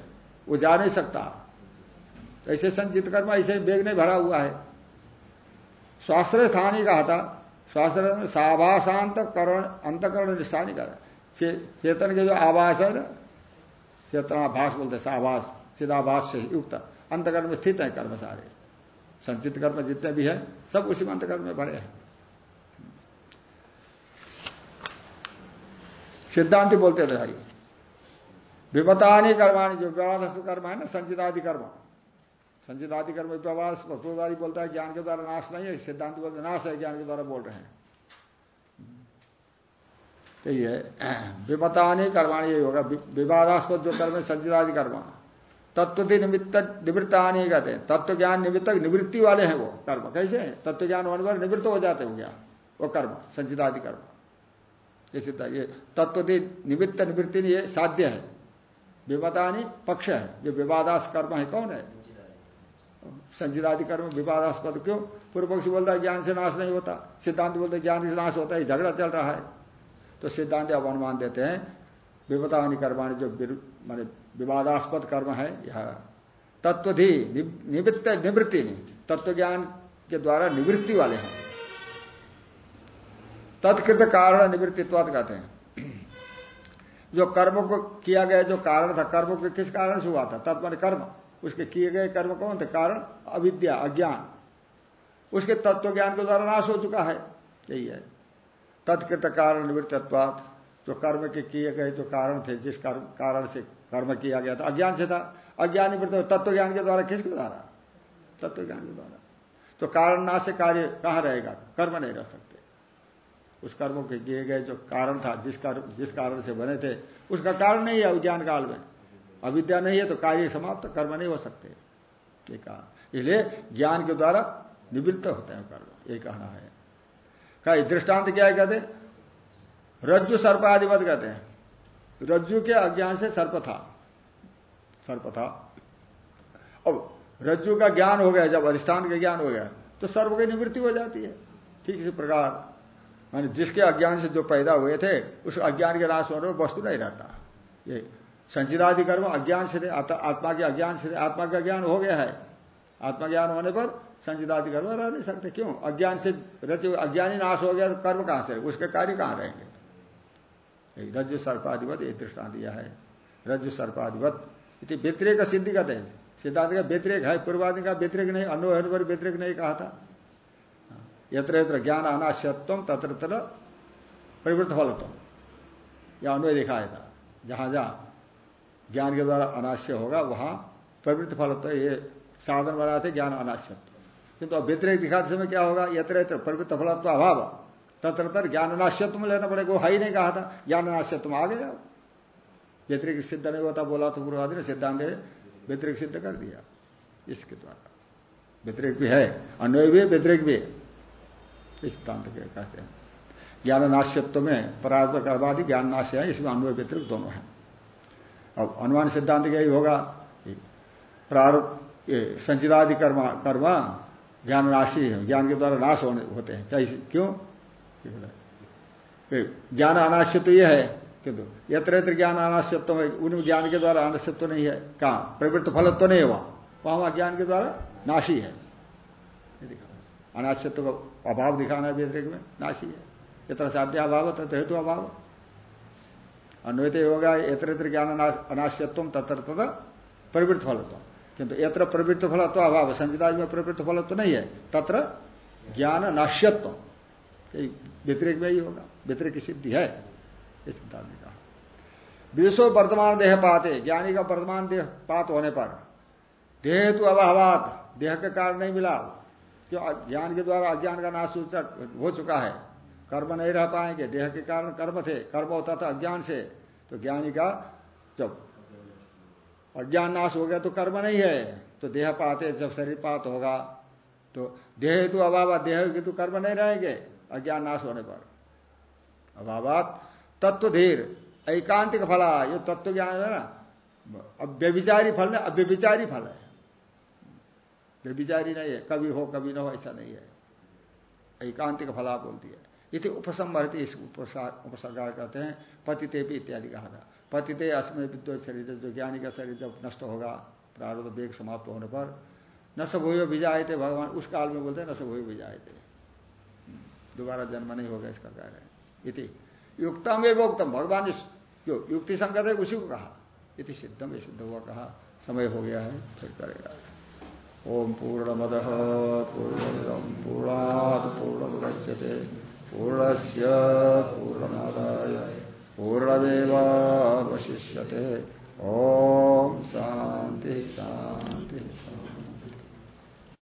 वो जा नहीं सकता। ऐसे संचित कर्म, ऐसे बेग नहीं भरा हुआ है। स्वाश्रय स्थान ही कहा था स्वाश्रय साभाषांत करण, अंतकरण निष्ठान ही कहा था। चेतन के जो आवास है ना, चेतना चेतनाभास बोलते साभास। सिदाभास से युक्त, अंतकर्म में स्थित है कर्म सारे। संचित कर्म जितने भी हैं, सब उसी में अंतकर्म में भरे हैं। सिद्धांति बोलते थे भाई, विपतानी कर्माणी जो विवाद कर्म है ना, संचितादि कर्म। संचितादि कर्म पूर्वादि बोलता है, ज्ञान के द्वारा नाश नहीं है, सिद्धांत बोलते नाश है, ज्ञान के द्वारा बोल रहे हैं। तो ये विमतानी कर्माणी यही होगा विवादास्पद जो कर्म है, संचितादि कर्म। तत्व निमित्त निवृत्तानी कहते हैं। तत्व ज्ञान निमित्त निवृत्ति वाले हैं वो। कर्म। कैसे? है तत्व ज्ञान होने पर निवृत्त हो जाते हो ज्ञान। वो कर्म, संचितादि कर्म। ये सिद्ध ये निमित्त निवृत्ति ये साध्य है। विवादानी पक्ष है। जो विवादास कर्म है। कौन है? संचिदादि कर्म, विवादास्पद क्यों? पूर्व पक्षी बोलता है, ज्ञान से नाश नहीं होता। सिद्धांत बोलते ज्ञान से नाश होता है। झगड़ा चल रहा है। तो सिद्धांत अब अनुमान देते हैं विपतानी कर्माणी जो मान विवादास्पद कर्म है, यह तत्वधि निवृत्त निवृत्ति नहीं तत्व ज्ञान के द्वारा निवृत्ति वाले हैं। तत्कृत कारण निवृत्तित्वाद कहते हैं। जो कर्म को किया गया, जो कारण था, कर्म को किस कारण से हुआ था? तत्व कर्म। उसके किए गए कर्म कौन थे? कारण, अविद्या, अज्ञान। उसके तत्व ज्ञान के द्वारा नाश हो चुका है। यही है। तत्कृत कारण निवृत्तत्वाद जो कर्म के किए गए जो कारण थे, जिस कारण से कर्म किया गया था, अज्ञान से था। अज्ञान निवृत्त तत्व ज्ञान के द्वारा किसके द्वारा? तत्व ज्ञान के द्वारा। तो कारण नाश से कार्य कहाँ रहेगा? कर्म नहीं रह सकते। उस कर्म के किए गए जो कारण था, जिस कारण जिस कारण से बने थे, उसका कारण नहीं है ज्ञान काल में। अविद्या नहीं है तो कार्य समाप्त, कर्म नहीं हो सकते। ये कहा। इसलिए ज्ञान के द्वारा निवृत्त होते हैं कर्म। ये कहना है। का दृष्टांत क्या है कहते रज्जु सर्प आदिवत कहते हैं। रज्जु के अज्ञान से सर्प था। सर्प था। अब रज्जु का ज्ञान हो गया, जब अधिष्ठान का ज्ञान हो गया तो सर्प की निवृत्ति हो जाती है। ठीक इसी प्रकार, मान जिसके अज्ञान से जो पैदा हुए थे, उस अज्ञान के नाश होने में वस्तु नहीं रहता। ये संचिदादि कर्म अज्ञान से आत्मा के अज्ञान से आत्मा का ज्ञान हो गया है। आत्मा ज्ञान होने पर संचिदादि कर्म रह नहीं सकते। क्यों? अज्ञान से रज अज्ञानी नाश हो गया तो कर्म कहाँ से उसके कार्य कहाँ रहेंगे? रज्जु सर्पाधिपत ये दृष्टांत दिया है। रज्जु सर्पाधिपत इति व्यतिरेक सिद्धि कहते हैं। सिद्धांत का व्यतिरेक है, पूर्वादि का व्यतिरेक नहीं अन्य पर व्यतिरेक नहीं कहा था। यत्र यत्र ज्ञान अनाश्यत्व तत्र तत्र प्रवृत्त फलत्व। या अन्वय दिखाया था। जहाँ जहाँ ज्ञान के द्वारा अनाश्य होगा, वहाँ प्रवृत्त फलत्व, ये साधन बनाते ज्ञान अनाश्यत्व किंतु अब व्यतिरेक दिखाते समय क्या होगा? यत्र यत्र प्रवृत्त फलत्व अभाव। तत्र तर ज्ञान अनाश्यत्व में लेना पड़ेगा। वो हाई नहीं कहा था। ज्ञान तुम आ गया व्यतिरिक सिद्ध नहीं होता, बोला तो पूर्वादि ने सिद्धांत व्यतिरिक सिद्ध कर दिया। इसके द्वारा। व्यतिरिक भी है, अन्वय भी व्यतिरिक भी इस सिद्धांत के कहते हैं। ज्ञान नाश्यत्व में परात्म कर्मादि ज्ञान नाश्य है, इसमें अन्वय, व्यतिरिक्त दोनों है। अब अनुमान सिद्धांत यही होगा प्रारूप संचिदादि कर्म कर्म ज्ञान राशि है। ज्ञान के द्वारा नाश होने होते हैं। कैसे क्यों? ज्ञान अनाश्य तो यह है किंतु यत्र यत्र ज्ञान अनाश्यत्व है, उन ज्ञान के द्वारा अनाश्यत्व नहीं है। कहा? प्रवृत्त फल तो नहीं हुआ वहाँ। वहाँ ज्ञान के द्वारा नाशी है। अनाश्यत्व का अभाव दिखाना है व्यतिरिक में, नाशी है। यत्र साध्य अभाव तथा हेतु अभाव। अन्वित होगा यत्र यत्र ज्ञान अनाश्यत्व तत्र तथा प्रवृत्त फलत्व। किंतु यत्र प्रवृत्त फलत्व अभाव संचिता में प्रवृत्त फलत्व नहीं है, तत्र ज्ञान नाश्यत्व व्यतिरिक में ही होगा। व्यतिरिक सिद्धि है, इस सिद्धांत ने कहा। विदेशो वर्तमान देह पाते, ज्ञानी का वर्तमान देह पात होने पर देह तो अभावात, देह के कारण नहीं मिला। क्यों? ज्ञान के द्वारा अज्ञान का नाश हो चुका, है कर्म नहीं रह पाएँगे, देह के कारण कर्म थे, कर्म होता था अज्ञान से। तो ज्ञानी का जब अज्ञान नाश हो गया तो कर्म नहीं है। तो देह पाते, जब शरीर पात होगा तो देह तो अभाव, देह के तो कर्म नहीं रहेंगे। अज्ञान नाश होने पर। अभावात तत्व धीर एकांतिक फला, ये तत्व ज्ञान है ना? अब व्यभिचारी फल में अव्यभिचारी फल है। व्यभिचारी नहीं है, कभी हो, कभी ना हो, ऐसा नहीं है। एकांतिक फला बोलती है। इति उपसंहरती, इस उपसर्गार कहते हैं, पतिते भी इत्यादि कहा था। पतिते अस्मय विद्युत शरीर, जो ज्ञानी का शरीर जब नष्ट होगा, प्रारब्ध वेग समाप्त होने पर न सब हो विजाए थे भगवान उस काल में बोलते हैं न सब हो विजाए थे दोबारा जन्म नहीं होगा, इसका कार्य इति। युक्तम एवं उत्तम भगवान जो युक्ति संगत है, उसी को कहा। इति सिद्धम ये सिद्ध हुआ, कहा, समय हो गया है, फिर करेगा। ओम पूर्णमद पूर्णमिदम पूर्णात पूर्णमुदच्यते। पूर्णस्य पूर्णमादाय, पूर्णमेवावशिष्यते। ओम शांति शांति